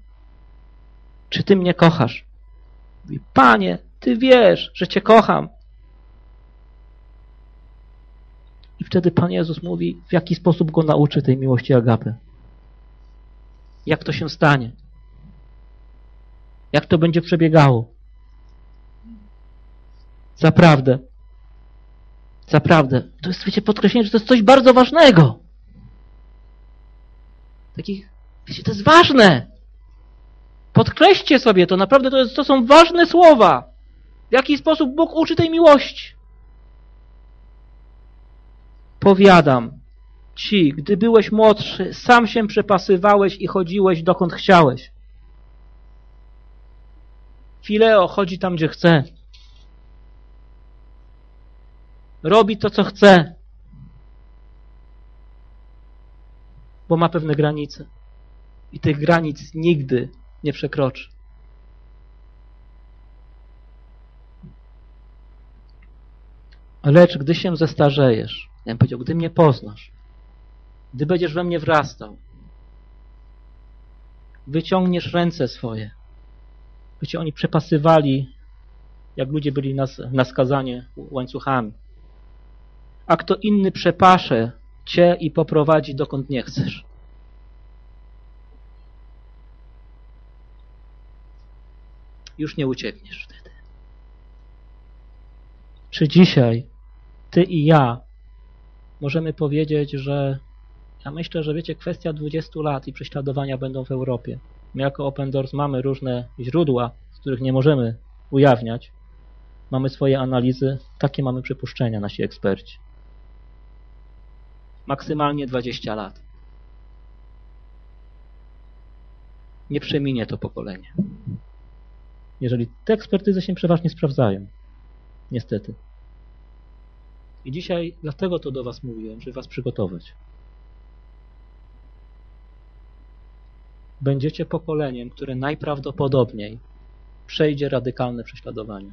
Czy Ty mnie kochasz? Mówi, Panie, Ty wiesz, że Cię kocham. I wtedy Pan Jezus mówi, w jaki sposób go nauczy tej miłości agapy. Jak to się stanie? Jak to będzie przebiegało? Zaprawdę. Zaprawdę. To jest, wiecie, podkreślenie, że to jest coś bardzo ważnego. Takich, wiecie, to jest ważne. Podkreślcie sobie to, naprawdę to, jest, to są ważne słowa. W jaki sposób Bóg uczy tej miłości. Powiadam ci, gdy byłeś młodszy, sam się przepasywałeś i chodziłeś dokąd chciałeś. Fileo chodzi tam, gdzie chce. Robi to, co chce. bo ma pewne granice. I tych granic nigdy nie przekroczy. Lecz gdy się zestarzejesz, ja bym powiedział, gdy mnie poznasz, gdy będziesz we mnie wrastał, wyciągniesz ręce swoje. Wiecie, oni przepasywali, jak ludzie byli nas, na skazanie łańcuchami. A kto inny przepasze cię i poprowadzi dokąd nie chcesz. Już nie uciekniesz wtedy. Czy dzisiaj ty i ja możemy powiedzieć, że ja myślę, że wiecie, kwestia 20 lat i prześladowania będą w Europie. My jako Open Doors mamy różne źródła, z których nie możemy ujawniać. Mamy swoje analizy, takie mamy przypuszczenia nasi eksperci maksymalnie 20 lat. Nie przeminie to pokolenie. Jeżeli te ekspertyzy się przeważnie sprawdzają. Niestety. I dzisiaj dlatego to do Was mówiłem, żeby Was przygotować. Będziecie pokoleniem, które najprawdopodobniej przejdzie radykalne prześladowanie.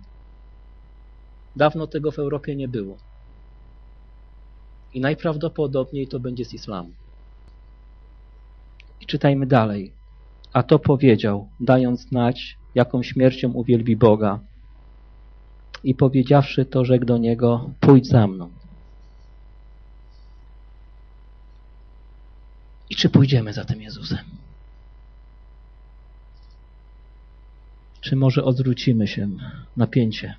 Dawno tego w Europie nie było. I najprawdopodobniej to będzie z islamu. I czytajmy dalej. A to powiedział, dając znać, jaką śmiercią uwielbi Boga. I powiedziawszy to, rzekł do niego, pójdź za mną. I czy pójdziemy za tym Jezusem? Czy może odwrócimy się napięcie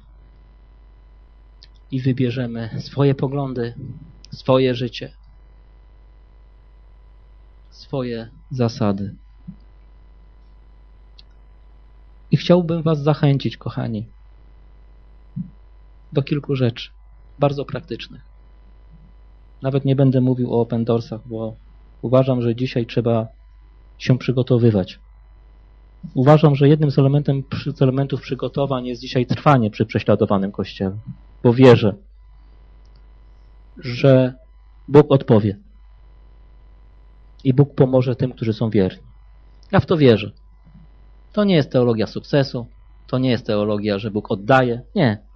i wybierzemy swoje poglądy, swoje życie, swoje zasady. I chciałbym Was zachęcić, kochani, do kilku rzeczy, bardzo praktycznych. Nawet nie będę mówił o open doorsach, bo uważam, że dzisiaj trzeba się przygotowywać. Uważam, że jednym z, elementem, z elementów przygotowań jest dzisiaj trwanie przy prześladowanym Kościele, bo wierzę, że Bóg odpowie i Bóg pomoże tym, którzy są wierni. Ja w to wierzę. To nie jest teologia sukcesu, to nie jest teologia, że Bóg oddaje. Nie.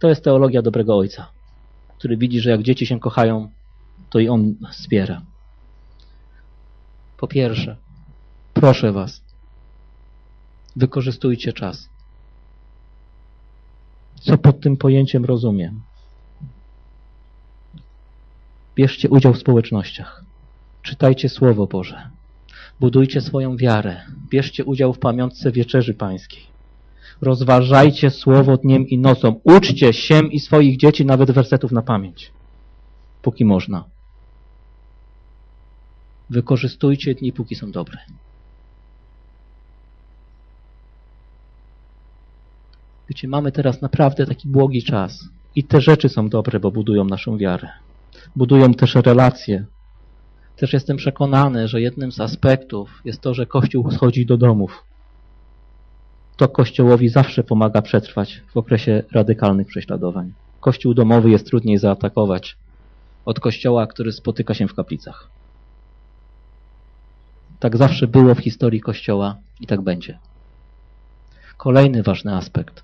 To jest teologia dobrego Ojca, który widzi, że jak dzieci się kochają, to i On wspiera. Po pierwsze, proszę Was, wykorzystujcie czas. Co pod tym pojęciem rozumiem? Bierzcie udział w społecznościach. Czytajcie Słowo Boże. Budujcie swoją wiarę. Bierzcie udział w pamiątce Wieczerzy Pańskiej. Rozważajcie Słowo dniem i nocą. Uczcie się i swoich dzieci nawet wersetów na pamięć. Póki można. Wykorzystujcie dni, póki są dobre. Wiecie, mamy teraz naprawdę taki błogi czas. I te rzeczy są dobre, bo budują naszą wiarę. Budują też relacje. Też jestem przekonany, że jednym z aspektów jest to, że Kościół schodzi do domów. To Kościołowi zawsze pomaga przetrwać w okresie radykalnych prześladowań. Kościół domowy jest trudniej zaatakować od kościoła, który spotyka się w kaplicach. Tak zawsze było w historii Kościoła i tak będzie. Kolejny ważny aspekt.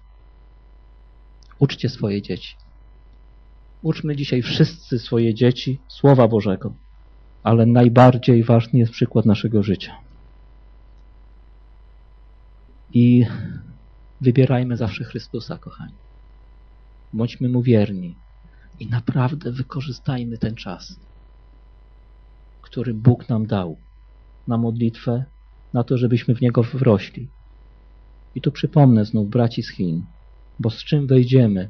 Uczcie swoje dzieci. Uczmy dzisiaj wszyscy swoje dzieci Słowa Bożego, ale najbardziej ważny jest przykład naszego życia. I wybierajmy zawsze Chrystusa, kochani. Bądźmy Mu wierni i naprawdę wykorzystajmy ten czas, który Bóg nam dał na modlitwę, na to, żebyśmy w Niego wrośli. I tu przypomnę znów braci z Chin, bo z czym wejdziemy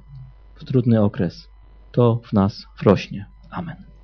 w trudny okres, to w nas wrośnie. Amen.